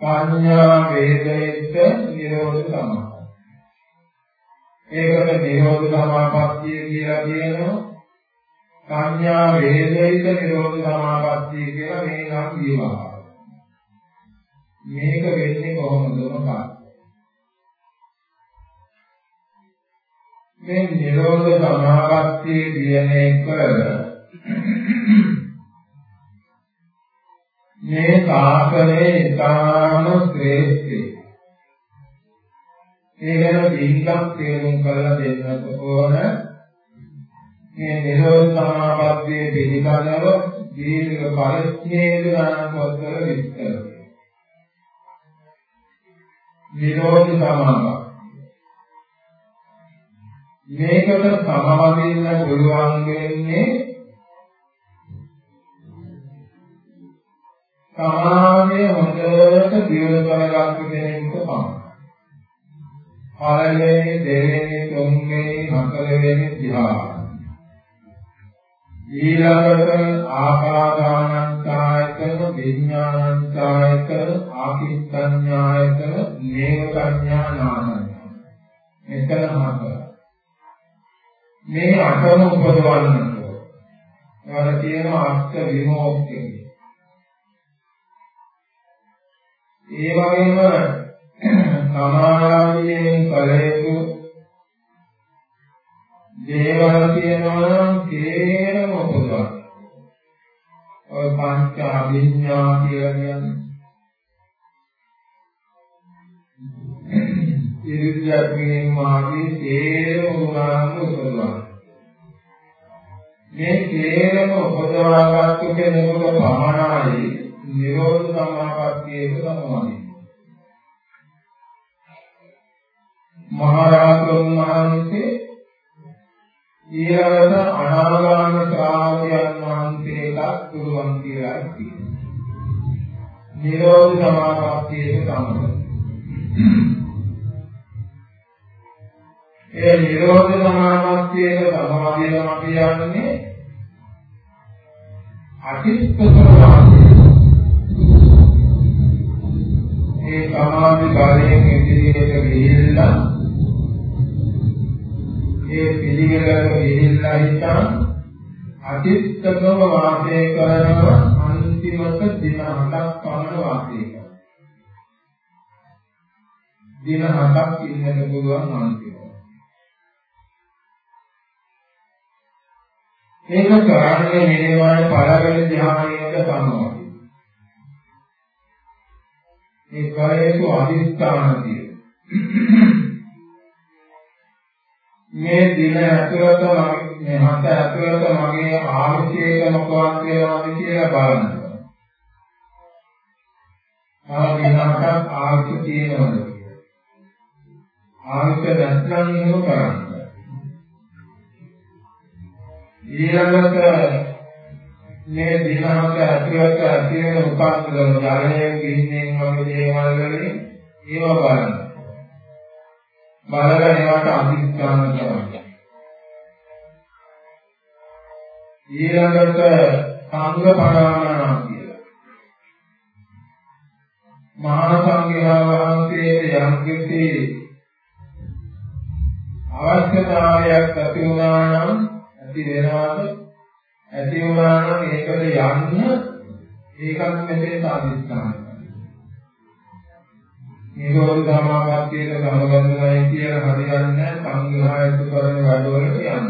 පඤ්ඤා වේදයක නිරෝධ සමාපatti ඒකට නිරෝධ සමාපත්තිය කියලා කියනවා. සංඥා වේදිත නිරෝධ සමාපත්තිය කියලා මේ නම් කියනවා. මේක වෙන්නේ කොහොමද මොකක්ද? මේ නිරෝධ සමාපත්තිය කියන එක මේ සාසනයේ ඉතාම ශ්‍රේෂ්ඨයි. ඒ ගැන පිළිගත් තේරුම් කරලා දෙන්නට ඕන. මේ නිරෝධ සමාපත්තියේ පිළිබඳව දීර්ඝ පරිච්ඡේද ගණන් පොත්වල විස්තර. නිරෝධ සමාපත්තිය. මේකට සමවදින්න පුළුවන් වෙන්නේ සමාධිය හොඳට දියුණු කරගන්න කෙනෙක්ට පමණයි. පළවෙනි දෙවෙනි තුන්වෙනි හතරවෙනි ධ්‍යාන ඊළඟට ආකාදානංකායතන විඥානංකායතන ආකින්චඤ්ඤායතන නේව සංඥානාන මෙතන හතර මේ අටම උපදවන්නට ඒවල තියෙන අෂ්ට විමෝක්තිය. ඒ වගේම සමාධියෙන් කලයුතු දේවල් කියනවා නම් තේරම උපදවන්න. ඔය පංච අභිඥා කියලා කියන්නේ. ඉරිද්දයෙන් මාගේ තේරම උනාම උපදවන්න. මේ තේරම උපදවාගත්තු කෙනෙකුට පමණයි නිරෝධ සමාපත්තියක සමානයි. මහරහතන් වහන්සේ ඊළඟට අනාගාම ශ්‍රාවකයන් වහන්සේලාට පුළුවන් කියලා කියනවා. නිරෝධ සමාපත්තියේ සම්බන්ධ. ඒ නිරෝධ සමාපත්තියේ සමාධියම කියන්නේ අතිස්සතර වාසිය. ඒ සමාධි බලයෙන් ඉදිරියට ගිහිල්ලා ඒ පිළිවෙලට ගිහිල්ලා හිටන් අතිත්තකව වාසය කරනවා අන්තිමට දින හතක් පමණ වාසය කරනවා. දින හතක් ඉන්නට පුළුවන් අන්තිමට. ඒක කරන්නේ නිර්වාණ පළවෙනි ධ්‍යානයේද සමවයි. ඒ කායේසු අදිස්ථාන තියෙනවා. මේ දින ඇතුළත මගේ මේ මත ඇතුළත මගේ ආමිෂයක මොකක්ද කියලාද කියලා බලන්න. ආ දිනකට ආමිෂ තියෙනවද කියලා. ආමිෂ නැත්නම් එහෙම කරන්න. ඊළඟට මේ දිනකට ඇතුළත ඇති වෙන මොකක්ද ජලයෙන් ගින්නෙන් වගේ දේවල් වලින් ඒව බලන්න. බලලා ඒවට අධිෂ්ඨාන කරනවා. ඊළඟට සංඝ පරාමනා කියලා. මහා සංඝයා වහන්සේට යම් කිසි අවශ්‍යතාවයක් ඇති වුණා නම් ඇති වෙනවාද ඇති වුණා නම් ඒකට යන්න ඒකත් මෙතේ සාධිස්ථානයි. නිරෝධ සමාපත්තියට සමගතයි කියලා හරියන්නේ සංඝායතු කරන වැඩවලට යන්න.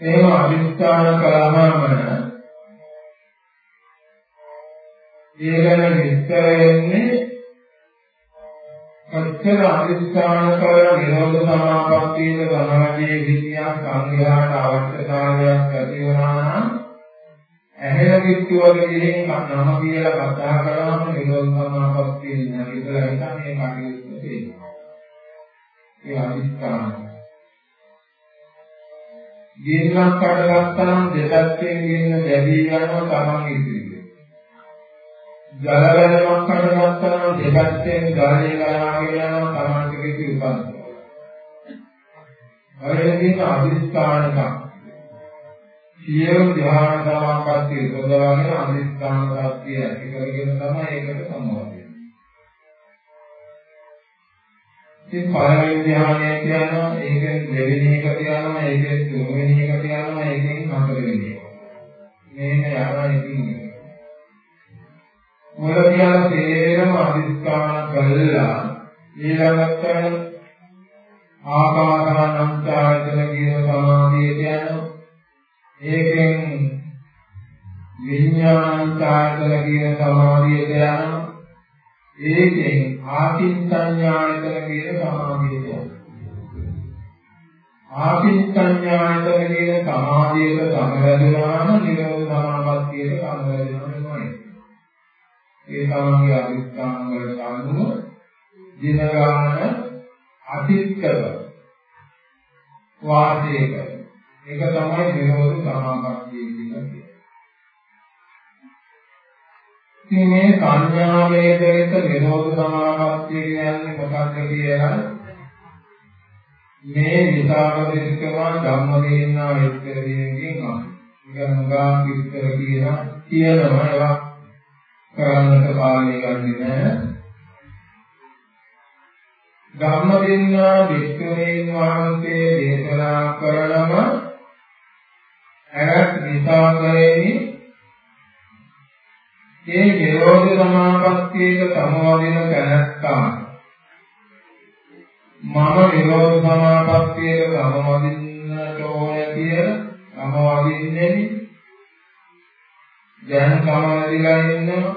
එහෙම අදිස්ථාන කළාම ඊළඟ විස්තර එන්නේ කොච්චර අදිස්ථාන කරලා නිරෝධ සමාපත්තියට සමාධියේ විද්‍යා සංඝයාට අවශ්‍යතාවයක් ඇති වුණා නම් ඇහෙන කිට්ටු වගේ දෙයක් නම කියලා කතා කරාම නිරෝධ සමාපත්තිය නැතිලා හිටන් මේ කටයුතු තියෙනවා. ඒ අනිස්ථාන. ගින්නක් කඩගත්තා නම් දෙපැත්තෙන් ගින්න දැවී යනවා තමන් ඉදිරියට. ජල වැලක් කඩගත්තා නම් දෙපැත්තෙන් ගලේ ගලාගෙන යනවා තමන්ට කිසි උපන්ත. අරගෙන අදිස්ථානක සියලු ධ්‍යාන සමාපatti උපදවාගෙන අදිස්ථාන සත්‍ය ඇති කරගෙන තමයි ඒකට සම්බන්ධ ඉතින් පළවෙනි ධ්‍යානය කියනවා ඒකෙන් දෙවෙනි එක කියනවා ඒකෙන් තුන්වෙනි එක කියනවා ඒකෙන් හතරවෙනි එක. මේක යනවා ඉතින්. මොකද කියලා තේරෙනම අදිස්ථාන කළා ඊළඟට ආකාසානංචායතන කියන සමාධියට යනවා. ඒකෙන් විඥානංචායතන කියන සමාධියට යනවා. ඒකෙන් ආකින්චඤ්ඤායතන කියන සමාධියට ආකින්චඤ්ඤායතන කියන සමාධියට සමවැදුනාම නිරෝධ සමාපත්තියට සමවැදුනවා ඒ තමයි අදිස්ථාන වලට අනුව දින ගාන අතික්කව වාසය කරන ඒක තමයි නිරෝධ සමාපත්තිය කියන්නේ ඉතින් මේ සංඥාමය දෙක නිරෝධ සමාපත්තිය කියන්නේ මොකක්ද කියලා මේ විසාක දෙකම ධම්මදේන්නා විස්තර දෙනකින් අහනවා. ඉතින් මුගාන් විස්තර කියන කියනවා ඒවා කරන්නට කාලය ගන්නේ නැහැ. ධම්මදේන්නා විස්තරයෙන් වහන්සේ දේශනා කරනම අරත් විසාකයේදී මේ නිරෝධ සමාපත්තියට සමවදින තැනැත්තා මම නිරෝධ සමාපත්තියට සමවදින්නට ඕන කියලා සමවදින්නේ දැන් සමවදිලා ඉන්නවා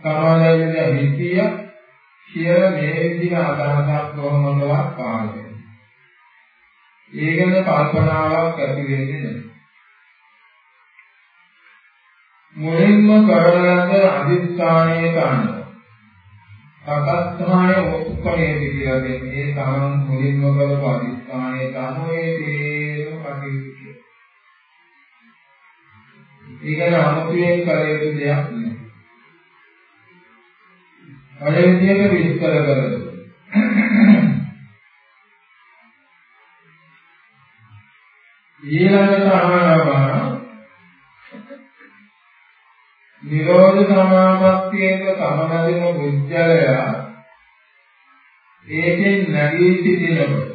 සමවදිලා හිතිය කියලා මේ විදිහ අදහසක් කොහොමදවත් පාන්නේ. ඒකන කල්පනාවක් ඇති වෙන්නේ නැහැ. මුලින්ම කරන ලද අදිස්ථානයේ අනුව සකස්ථානය ඔක්කොමේ කියලා දෙන්නේ ඒ තමන් මුලින්ම කරපු අදිස්ථානයේ අනුව ඒ තේරුම කටයුතු ඒකන අමුතුවෙන් කළ යුතු දෙයක් නෙවෙයි. අර විදිහට විස්තර කරනවා. ඊළඟට අහනවා නිරෝධ සමාපත්තියක සමනදින බුද්ධලය ඒකෙන් නැගී සිටිනකොට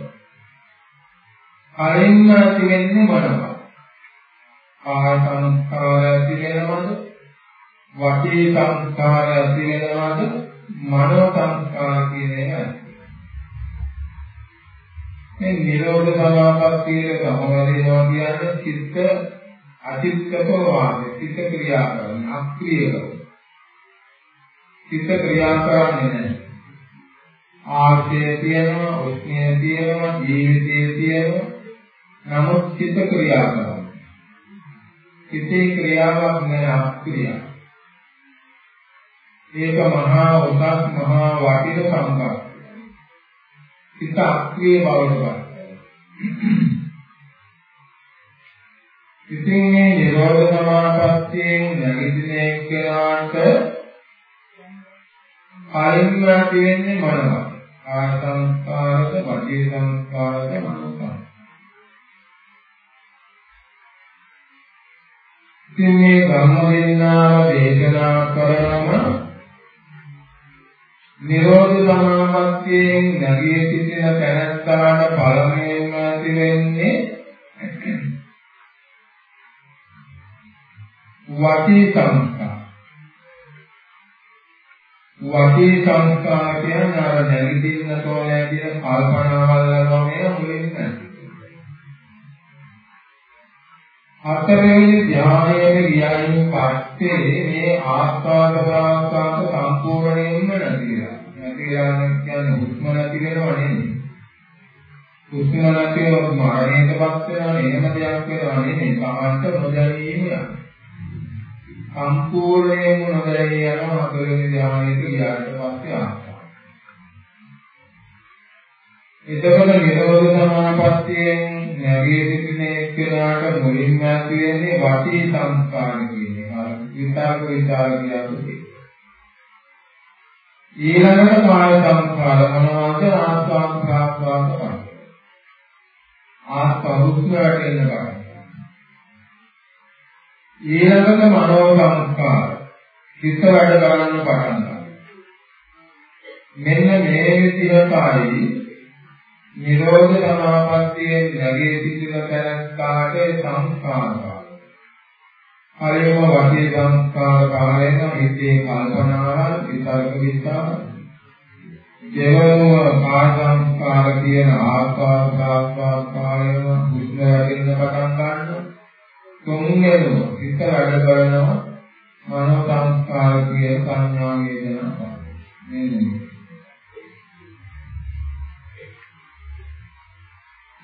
කලින්ම ඇති වෙන්නේ මොනවද? ආය සංස්කාර ඇති වෙනවද? වාචී සංස්කාර ඇති වෙනවද? මනෝ සංස්කාර කියන එක මේ නිරෝධ සමාපත්තියේ සමවදිනවා කියන්නේ චිත්ත අතිත්තක වාගේ චිත්ත ක්‍රියා කරන අක්‍රියව චිත්ත ක්‍රියා කරන්නේ නැහැ. ආර්ථය තියෙනවා උෂ්ණය තියෙනවා ජීවිතය තියෙනවා. නමුත් චිත්ත ක්‍රියා කරනවා. චිත්තේ ක්‍රියාවක් නැහැ අක්‍රියා. ඒක මහා උසස් මහා වටින සංකල්ප චිත්ත අක්‍රිය බවට පත් ඉතින් මේ නිරෝධ සමාපත්තියෙන් නැගිටින එක්කෙනාට කලින්ම ඇති වෙන්නේ මොනවද? ආය සංස්කාරද, වාචී සංස්කාරද, මනෝ සංස්කාරද. ඉතින් මේ ධම්මදින්නාව දේශනා කරනම නිරෝධ සමාපත්තියෙන් නැගී සිටින තැනැත්තාට පළමුවෙන්ම ඇති වෙන්නේ වචී සංස්කාර. වචී සංස්කාර කියන්නේ අර නැගිටින්න තෝරන කියන කල්පනාවල් වගේ මුලින් හතරවෙනි ධ්‍යානයේ ගියයින් පස්සේ මේ ආස්වාද ප්‍රාස්වාද සම්පූර්ණයෙන්ම නැතිලා. නැතිලා කියන්නේ හුස්ම නැති වෙනව නෙමෙයි. හුස්ම නැතිව මරණයටපත් වෙනවා එහෙම දෙයක් වෙනවා නෙමෙයි. සමස්ත නොදැනීම යනවා. සම්පූර්ණයෙන්ම නොදැනී යන හතරවෙනි ධ්‍යානයට ගියාට පස්සේ ආස්වාද. එතකොට නිරෝධ සමාපත්තියෙන් නැගී සිටින එක්කෙනාට මුලින්ම ඇති වෙන්නේ වාචී සංස්කාර කියන්නේ. අර විතර්ක විචාර කියන්නේ. ඊළඟට කාය සංස්කාර මොනවද? ආස්වාද ප්‍රාස්වාද කරන්නේ. ආස්වාදුස්ම වැටෙන්න ගන්න. ඊළඟට මනෝ සංස්කාර. හිත වැඩ ගන්න පටන් ගන්නවා. මෙන්න මේ විදිහටයි නිරෝධ සමාපත්තියේ නැගී සිටින තැනට සංස්කාරය. හරියම වාචික සංස්කාර කාලයෙන් හිතේ කල්පනාවල් විතර්ක විස්තාර දෙවනුව කාය සංස්කාර කියන ආස්වාද ආස්වාද කාලයෙන් හුස්ම වැටෙන්න පටන් ගන්නවා. තුන්වෙනුව හිත වැඩ කරනවා මනෝ සංස්කාර කියන සංඥා වේදනා මෙන්න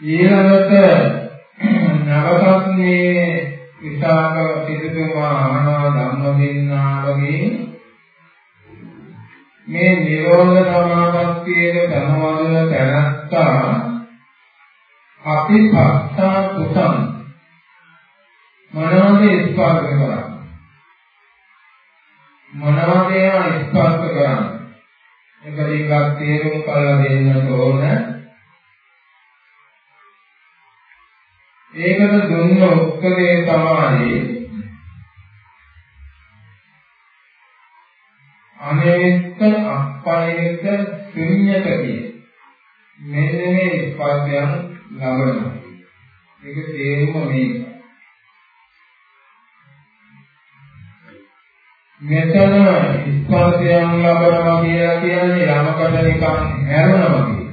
ඊළඟට නවසත්නේ විසාක සිටුතුමා අහනවා ධම්මදින්නාවගේ. මේ නිරෝධ සමාපත්තියේ සමවදන තැනත්තා අපි පස්සා කුසම් මනෝද ස්පර්ශ කරා මනෝද ස්පර්ශ කරා ඒක ටිකක් තේරුම් කරලා දෙන්න ඕන. ඒකට දුන්න උත්තරේ තමයි අනේත්ත අප්පනේත්ත ශුන්‍යත කිය. මෙන්න මේ ස්පර්ශයන් ලබනවා. ඒක තේරුම මේක. මෙතන ස්පර්ශයන් ලබනවා කියලා කියන්නේ යමකට නිකන් හැරෙනවා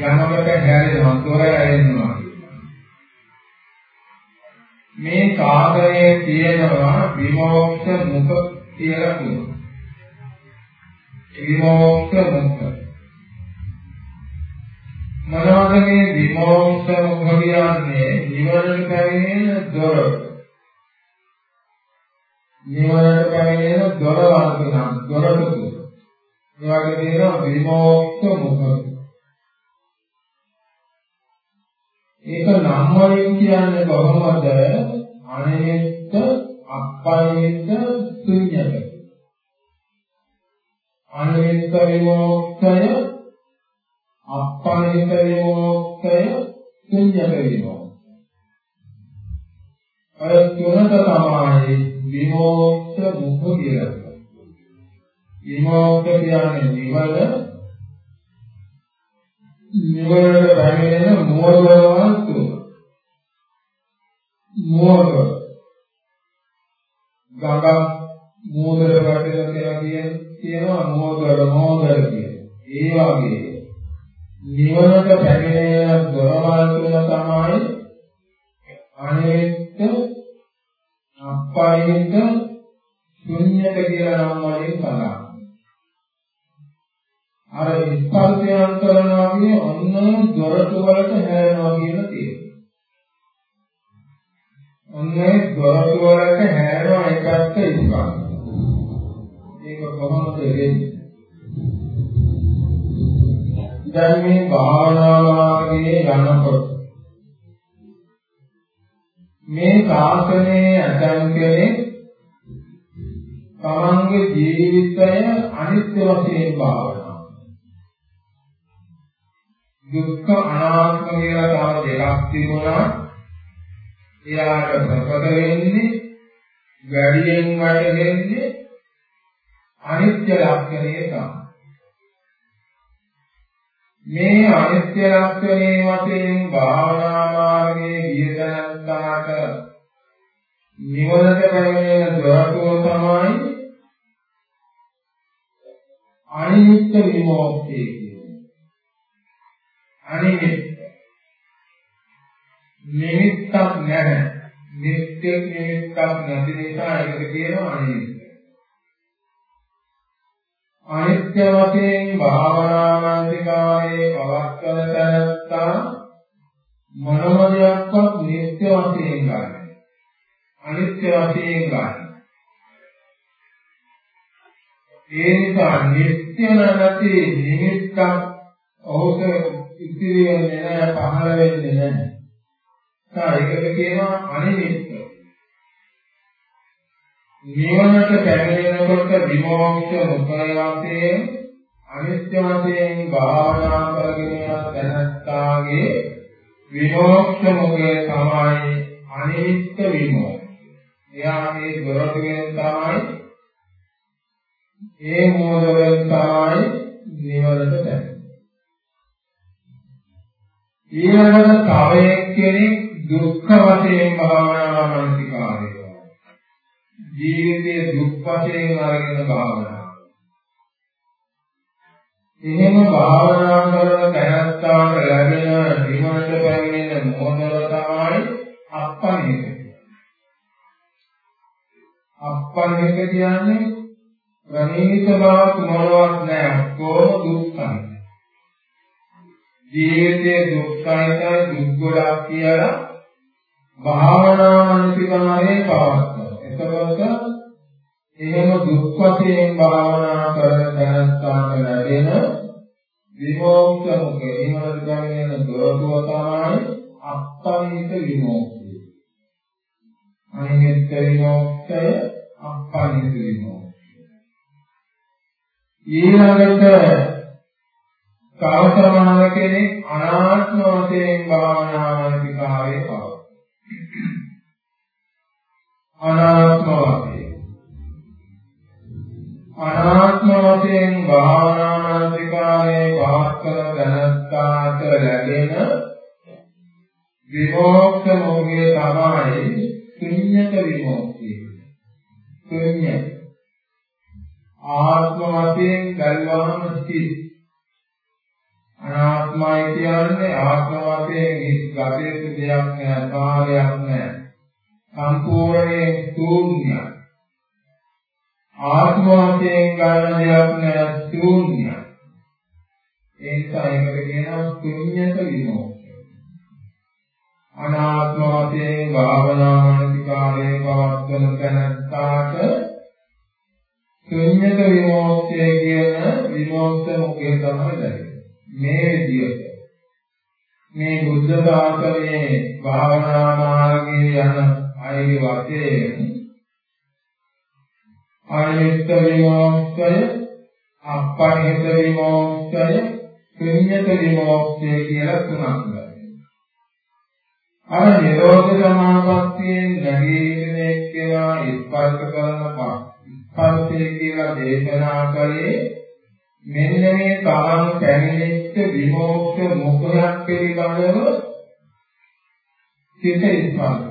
යමකට හැරෙනවා තොර ඇරෙනවා මේ සාගරයේ තියෙනවා විමෝක්ෂ මුඛ කියලා කියනවා. විමෝක්ෂ මුඛ. මොනවද මේ විමෝක්ෂ මුඛ කියන්නේ? නිවනට පැමිණෙන දොර. නිවනට පැමිණෙන දොර වර්තන දොරටු ඒ වගේ තියෙනවා විමෝක්ෂ මුඛ. ඒක නම් වලින් කියන්නේ කොහොමද? අනෙත්ත, අප්පයෙත්ත, ශුන්‍යත. අනෙත්ත විමුක්තය, අප්පයෙත්ත විමුක්තය, ශුන්‍යත විමුක්තය. අර තුනට තමයි විමුක්ත මුඛ කියලා. විමුක්ත කියන්නේ නිවන නිවනට පැමිණෙන මෝඩවල් තුන. මෝඩ ගඟ මෝඩර වටේට කියලා කියන කියනවා මෝඩර මෝඩර කියන. ඒ වගේ නිවනට පැමිණෙන දොරවල් තුන තමයි අනිත්‍ය අප්පයිත ශුන්‍යත කියලා නම් වලින් සඳහන්. අර ස්පර්ශයන් කරනවා කියන්නේ ඔන්න දොරටු වලට හැරෙනවා කියලා තියෙනවා. ඔන්නේ දොරටු වලට හැරෙනවා එකත් ස්පර්ශ. ඒක කොහොමද වෙන්නේ? දැන් මේ භාවනාවාගේ යනකොට මේ ශාසනයේ ඇතම් කෙනෙක් තමන්ගේ ජීවිතය අනිත්‍ය වශයෙන් භාවනා දුක්ඛ අනාත්ම කියලා තව දෙකක් තිබුණා. එයාට ප්‍රකට වෙන්නේ වැඩියෙන් වැටෙන්නේ අනිත්‍ය ලක්ෂණය තමයි. මේ අනිත්‍ය ලක්ෂණේ වශයෙන් භාවනා මාර්ගයේ ගියදන්තාට නිවනට පැමිණෙන දොරටුව තමයි අනිත්‍ය විමුක්තිය අනිමිත්ත නිමිත්තක් නැහැ. නිත්‍ය නිමිත්තක් නැති නිසා ඒකට කියනවා අනිමිත්ත අනිත්‍ය වශයෙන් භාවනාමන්තිකායේ පවත්වන තැනත්තා මොනම දෙයක්වත් නිත්‍ය වශයෙන් ගන්න. අනිත්‍ය වශයෙන් ගන්න. ඒ නිසා නිත්‍ය නැති නිමිත්තක් ඔහුට ඉතිරි වෙන්නේ නැහැ පහළ වෙන්නේ නැහැ. ඒකට කියනවා අනිමිත්ත. නිවනට පැමිණෙනකොට විමෝක්ෂ මුඛය වශයෙන් අනිත්‍ය වශයෙන් භාවනා කරගෙන යන දැනත්තාගේ විමෝක්ෂ මුඛය තමයි අනිත්‍ය විමෝක්ෂ. එයා මේ දොරටුවෙන් තමයි ඒ මෝදයෙන් තමයි නිවනට පැමිණෙන්නේ. ඊළඟට තව එක්කෙනෙක් දුක්ඛ වශයෙන් භාවනා මානසිකාරය. ජීවිතයේ දුක් වශයෙන් අරගෙන භාවනා. එහෙම භාවනා කරන තැනත්තාට ලැබෙන නිවනට පැමිණෙන මොහොතල තමයි අප්පනික. අප්පනික කියන්නේ ප්‍රණීත බවක් මොනවත් නැහැ කොහොම දුක්ඛයි. ජීවිතයේ දුක්ඛයිතයි දුක් ගොඩක් කියලා භාවනා මනසිකාරයේ පවත්වන. එතකොට එහෙම දුක් වශයෙන් භාවනා කරන දැනස්ථාන ලැබෙන විමෝක්ෂ මුඛේ එහෙමද කියන්නේ දොරටුව තමයි අත්පනිත විමෝක්ෂය. අනිත්‍ය විමෝක්ෂය අත්පනිත විමෝක්ෂය. ඊළඟට සාවතරමාන කෙනෙක් අනාත්ම වශයෙන් භාවනා මනසිකාරයේ පවත්වන. අනාත්ම වශයෙන් අනාත්ම වශයෙන් භාවනාන්තිකායේ පහත්කර දැනස්ථාත ලැබෙන විමෝක්ෂ මොහේ තමයි ශුන්්‍යත විමෝක්තිය. ශුන්‍ය ආත්ම වශයෙන් ගල්වහම සිත් අනාත්මයි කියන්නේ ආත්ම වශයෙන් ගතේක දෙයක් නෑ කාලයක් නෑ සම්පූර්ණයෙන් ශූන්‍යයි. ආත්ම වශයෙන් ගන්න දෙයක් නෑ ශූන්‍යයි. ඒ නිසා ඒකට කියනවා ශුන්‍යත විමෝක්ෂය. අනාත්ම වශයෙන් භාවනා මානසිකාරයේ පවත්වන තැනට ශුන්‍යත විමෝක්ෂය කියන විමෝක්ෂ මුඛය තමයි ලැබෙන්නේ. මේ විදිහට මේ බුද්ධ ශාසනයේ භාවනා මාර්ගයේ යන අයගේ වශයෙන් අනිත්‍ය විමෝක්ෂය අපරිහිත විමෝක්ෂය ශුන්‍යත විමෝක්ෂය කියලා තුනක් ගන්නවා. අර නිරෝධ සමාපත්තියෙන් නැගීගෙන එක්කලා ස්පර්ශ කරන ස්පර්ශය කියලා දේශනා කළේ මෙන්න මේ තරම් පැමිණෙච්ච විමෝක්ෂ මුඛයක් පිළිබඳව සිත ස්පර්ශ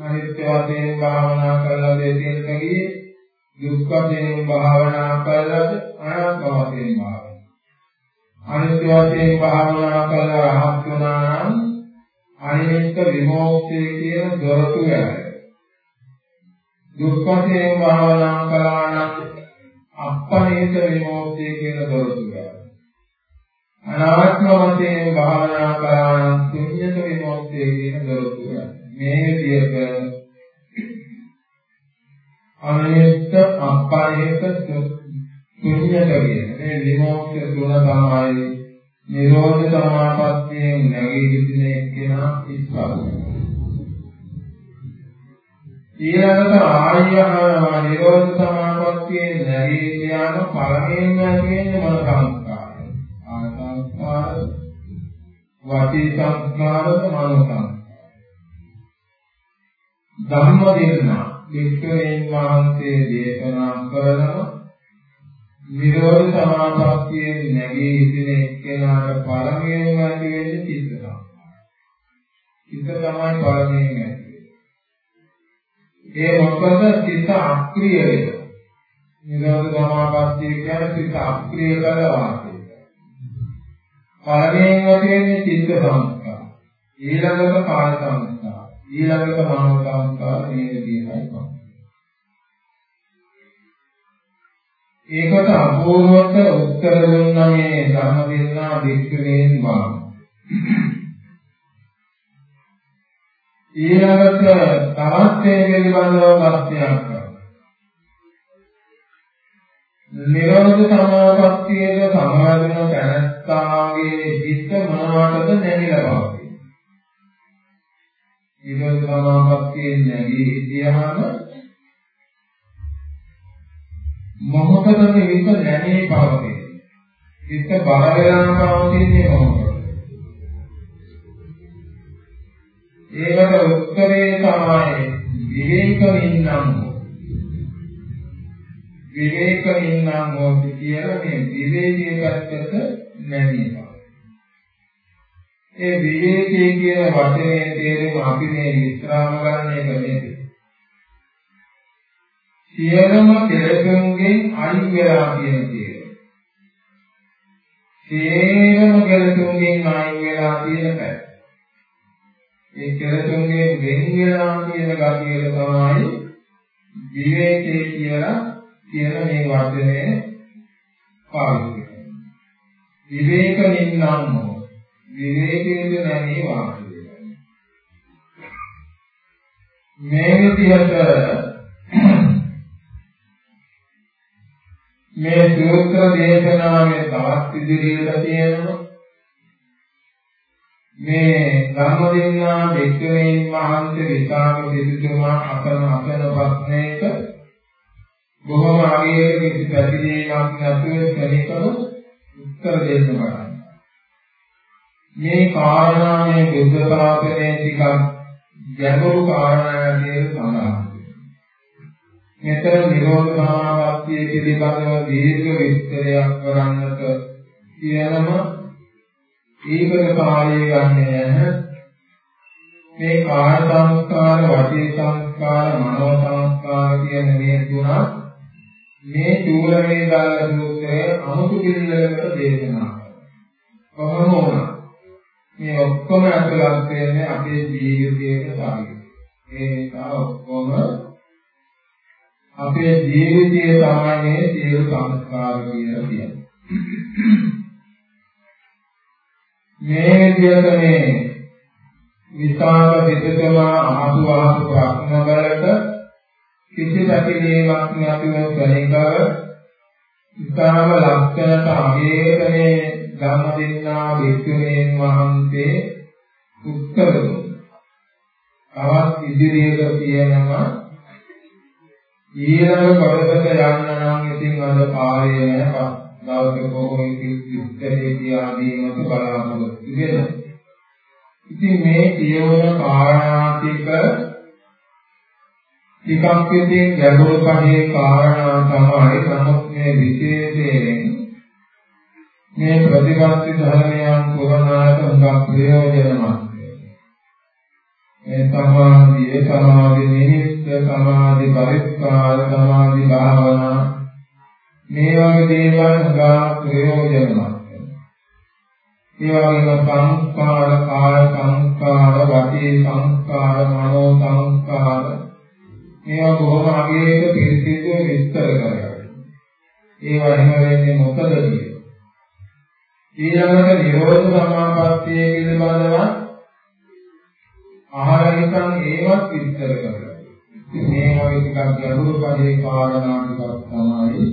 අනිත්‍ය වශයෙන් භාවනා කළා දෙයෙන් නැගී දුක් වශයෙන් භාවනා කළාද අනාත්ම වශයෙන් භාවනා. අනිත්‍ය වශයෙන් භාවනා කළා රහත් වුණා නම් අනිත්‍ය විමෝක්ෂය කියන දොරටු යයි දුක් වශයෙන් භාවනා කළා නම් අප්පනේත විමෝක්ෂය කියන දොරටු. යයි අනාත්ම වශයෙන් භාවනා කළා නම් ශුන්‍යත විමෝක්ෂය කියන දොරටු යයි මේ විදිහට අනිත්‍ය අප්පායක ශුන්‍යත කියන මේ විමෝක්ෂ තුන තමයි නිරෝධ සමාපත්තියෙන් නැගී සිටින එක්කෙනා ඉස්සාව. ඊළඟට ආර්යහන නිරෝධ සමාපත්තියෙන් නැගී යාම පළමුවෙන් ඇතිවෙන්නේ මොන සංස්කාරය? ආසංස්කාර, වාචී සංස්කාරද මනෝ සංස්කාර. ධම්ම දේශනා වික්‍රමයන් වහන්සේ දේශනා කරනවා නිරෝධ සමාපත්තියෙන් නැගී සිටින එක්කෙනාට පළමුවෙන් ඇති වෙන්නේ චිත්ත සංස්කාර. චිත්ත තමයි පළමුවෙන් ඇති ඒ මොකද චිත්ත අක්‍රිය වෙනවා. නිරෝධ සමාපත්තිය කියන්නේ චිත්ත අක්‍රිය කරනවා. පළමුවෙන් ඇති වෙන්නේ චිත්ත සංස්කාර. ඊළඟට කාය සංස්කාර. ඊළඟට මානව සංස්කාර මේ විදිහයි පහ. ඒකට අපූර්වට උත්තර දුන්නා මේ ධර්ම දෙන්නා වික්‍රමයෙන් වාම. ඊළඟට තවත් මේ පිළිබඳව ප්‍රශ්නයක් නිරෝධ සමාපත්තියේ සමාධින තනත්තාගේ හිත මොනවටද නැగిලා පවතින. නිරෝධ සමාපත්තියේ නැගී හිටියාම මොහොතක හිත නැමී පවතින. හිත බර වෙලා පවතින්නේ මොහොතක. ඒකට උත්තරේ තමයි විවේක වින්නම් විවේක වින්නම් හොති කියලා මේ විවේකයේ පැත්තට නැමීමා. ඒ විවේකයේ කියන වචනේ තේරුම අපි මේ විස්රාම ගන්න එක නෙමෙයි. සියලුම කෙලෙසුන්ගෙන් අයින් වෙලා කියන දේ. සියලුම කෙලෙසුන්ගෙන් අයින් වෙලා කියන පැත්ත. ඒ කෙලෙසුන්ගෙන් වෙන් වෙලා කියන ගතිය තමයි විවේකයේ කියලා කියන මේ වචනය පාවිච්චි කරනවා. විවේක නින්නම්මෝ විවේකයේද නැමේ වාක්‍යය. මේ විදිහට මේ සූත්‍ර දේශනාවේ තවත් ඉදිරියට තියෙනවා මේ ධම්මදින්නා වික්‍රමයන් වහන්සේ විසාක සිටුතුමා අකරන අකරන ප්‍රශ්නයක බොහොම අගයක කිසි පැතිරීමක් නැතුව ක්ෂණිකව උත්තර දෙන්න බලන්න. මේ කාරණා මේ බුද්ධ ශාසනයේ ටිකක් ගැඹුරු කාරණා කියලා සඳහන් මෙතන නිරෝධ සමාපත්තිය පිළිබඳව දීර්ඝ විස්තරයක් කරන්නට කියනම ඒකට කාලය ගන්නේ නැහැ. මේ කාය සංස්කාර, වාචී සංස්කාර, මනෝ සංස්කාර කියන මේ තුනක් මේ චූල වේදාල සූත්‍රය අමුතු පිළිවෙලකට දේශනා කරනවා. කොහොම වුණත් මේ ඔක්කොම අතුලත් වෙන්නේ අපේ ජීවිතයට සාගත. ඒ නිසා ඔක්කොම අපේ ජීවිතයේ සාමාන්‍ය සියලු සංස්කාර කියලා කියනවා. මේ විදිහට මේ විසාක පිටකමා අහසු අහසු ප්‍රශ්න වලට කිසි පැකිලීමක් නැතිව ක්ෂණිකව ඉතාම ලක්ෂණට අගේකනේ ධම්මදින්නා වික්‍රමයන් වහන්සේ උත්තර දුන්නා. තවත් ඉදිරියට තියෙනවා ඊළඟ කොටසට යන්න නම් ඉතින් අද කාලය නැහැ. දවසක කොහොම ඉතිරේ කියාදීමක බලාපොරොත්තු වෙනවා. ඉතින් මේ කියවන කාරණා ටික ටිකක් ඉතින් ගැඹුරු කඩේ කාරණා තමයි නමුත් මේ විශේෂයෙන් මේ ප්‍රතිපත්ති ධර්මයන් පුරනාට හුඟක් ප්‍රයෝජනවත්. මේ සමාධිය සමාධි නිමිත්ත සමාධි පරිස්කාර සමාධි භාවනා මේ වගේ දේවල් හුඟක් ප්‍රයෝජනවත්. ඒ වගේම සංස්කාර කාය සංස්කාර වාචී සංස්කාර මනෝ සංස්කාර මේවා බොහොම අගේක පිළිසිදු විස්තර කරගන්න. ඒවා එහෙම වෙන්නේ මොකද කියලා. ඊළඟට නිරෝධ සමාපත්තිය පිළිබඳව අහලා ඉතින් ඒවත් විස්තර කරගන්න. මේ වගේ ටිකක් ගැඹුරු පදේ කාරණා ටිකක් තමයි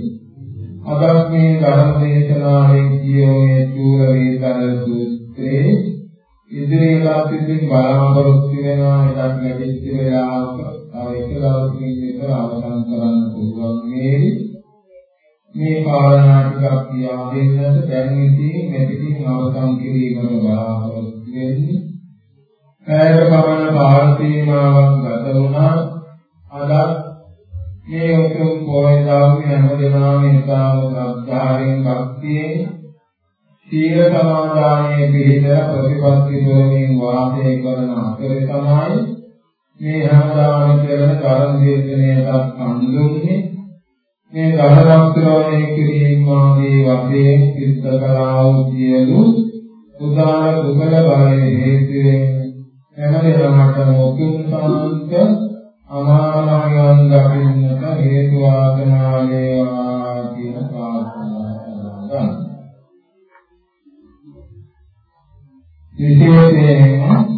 අදත් මේ ධර්ම දේශනාවෙන් කියෝනේ චූල වේතන සූත්‍රයේ ඉදිරියට අපි බලාපොරොත්තු වෙනවා එකක් ලැබෙච්ච වෙලාවක තව එක දවසකින් විතර අවසන් කරන්න පුළුවන් වේවි. මේ කාරණා ටිකක් කියා දෙන්නට දැන් ඉතින් මෙතකින් අවසන් කිරීමට බලාපොරොත්තු වෙන්නේ. කායක පවන කාල සීමාවක් ගත වුණා. අද මේ උතුම් පොයේ දාපු හැමදෙනාම ඉතාම ශ්‍රද්ධාවෙන් භක්තියෙන් සීල සමාදානයේ පිළිදර ප්‍රතිපත්ති දෝමින් වාසය කරන අතර තමයි මේ හැමදාම කරන කර්ම දේශනයටත් සම්දුන්නේ මේ ධර්මස්ත්‍රණය කිරීම ආදී වශයෙන් සිද්ධ කළා වූ සියලු උදාන කුසල බලයේ හේතුවෙන් හැමදෙනාට මොකුත් සාන්ත අමාමහයන් දකින්නට හේතු වාසනා වේවා කියන ප්‍රාර්ථනා කරනවා. විශේෂයෙන්ම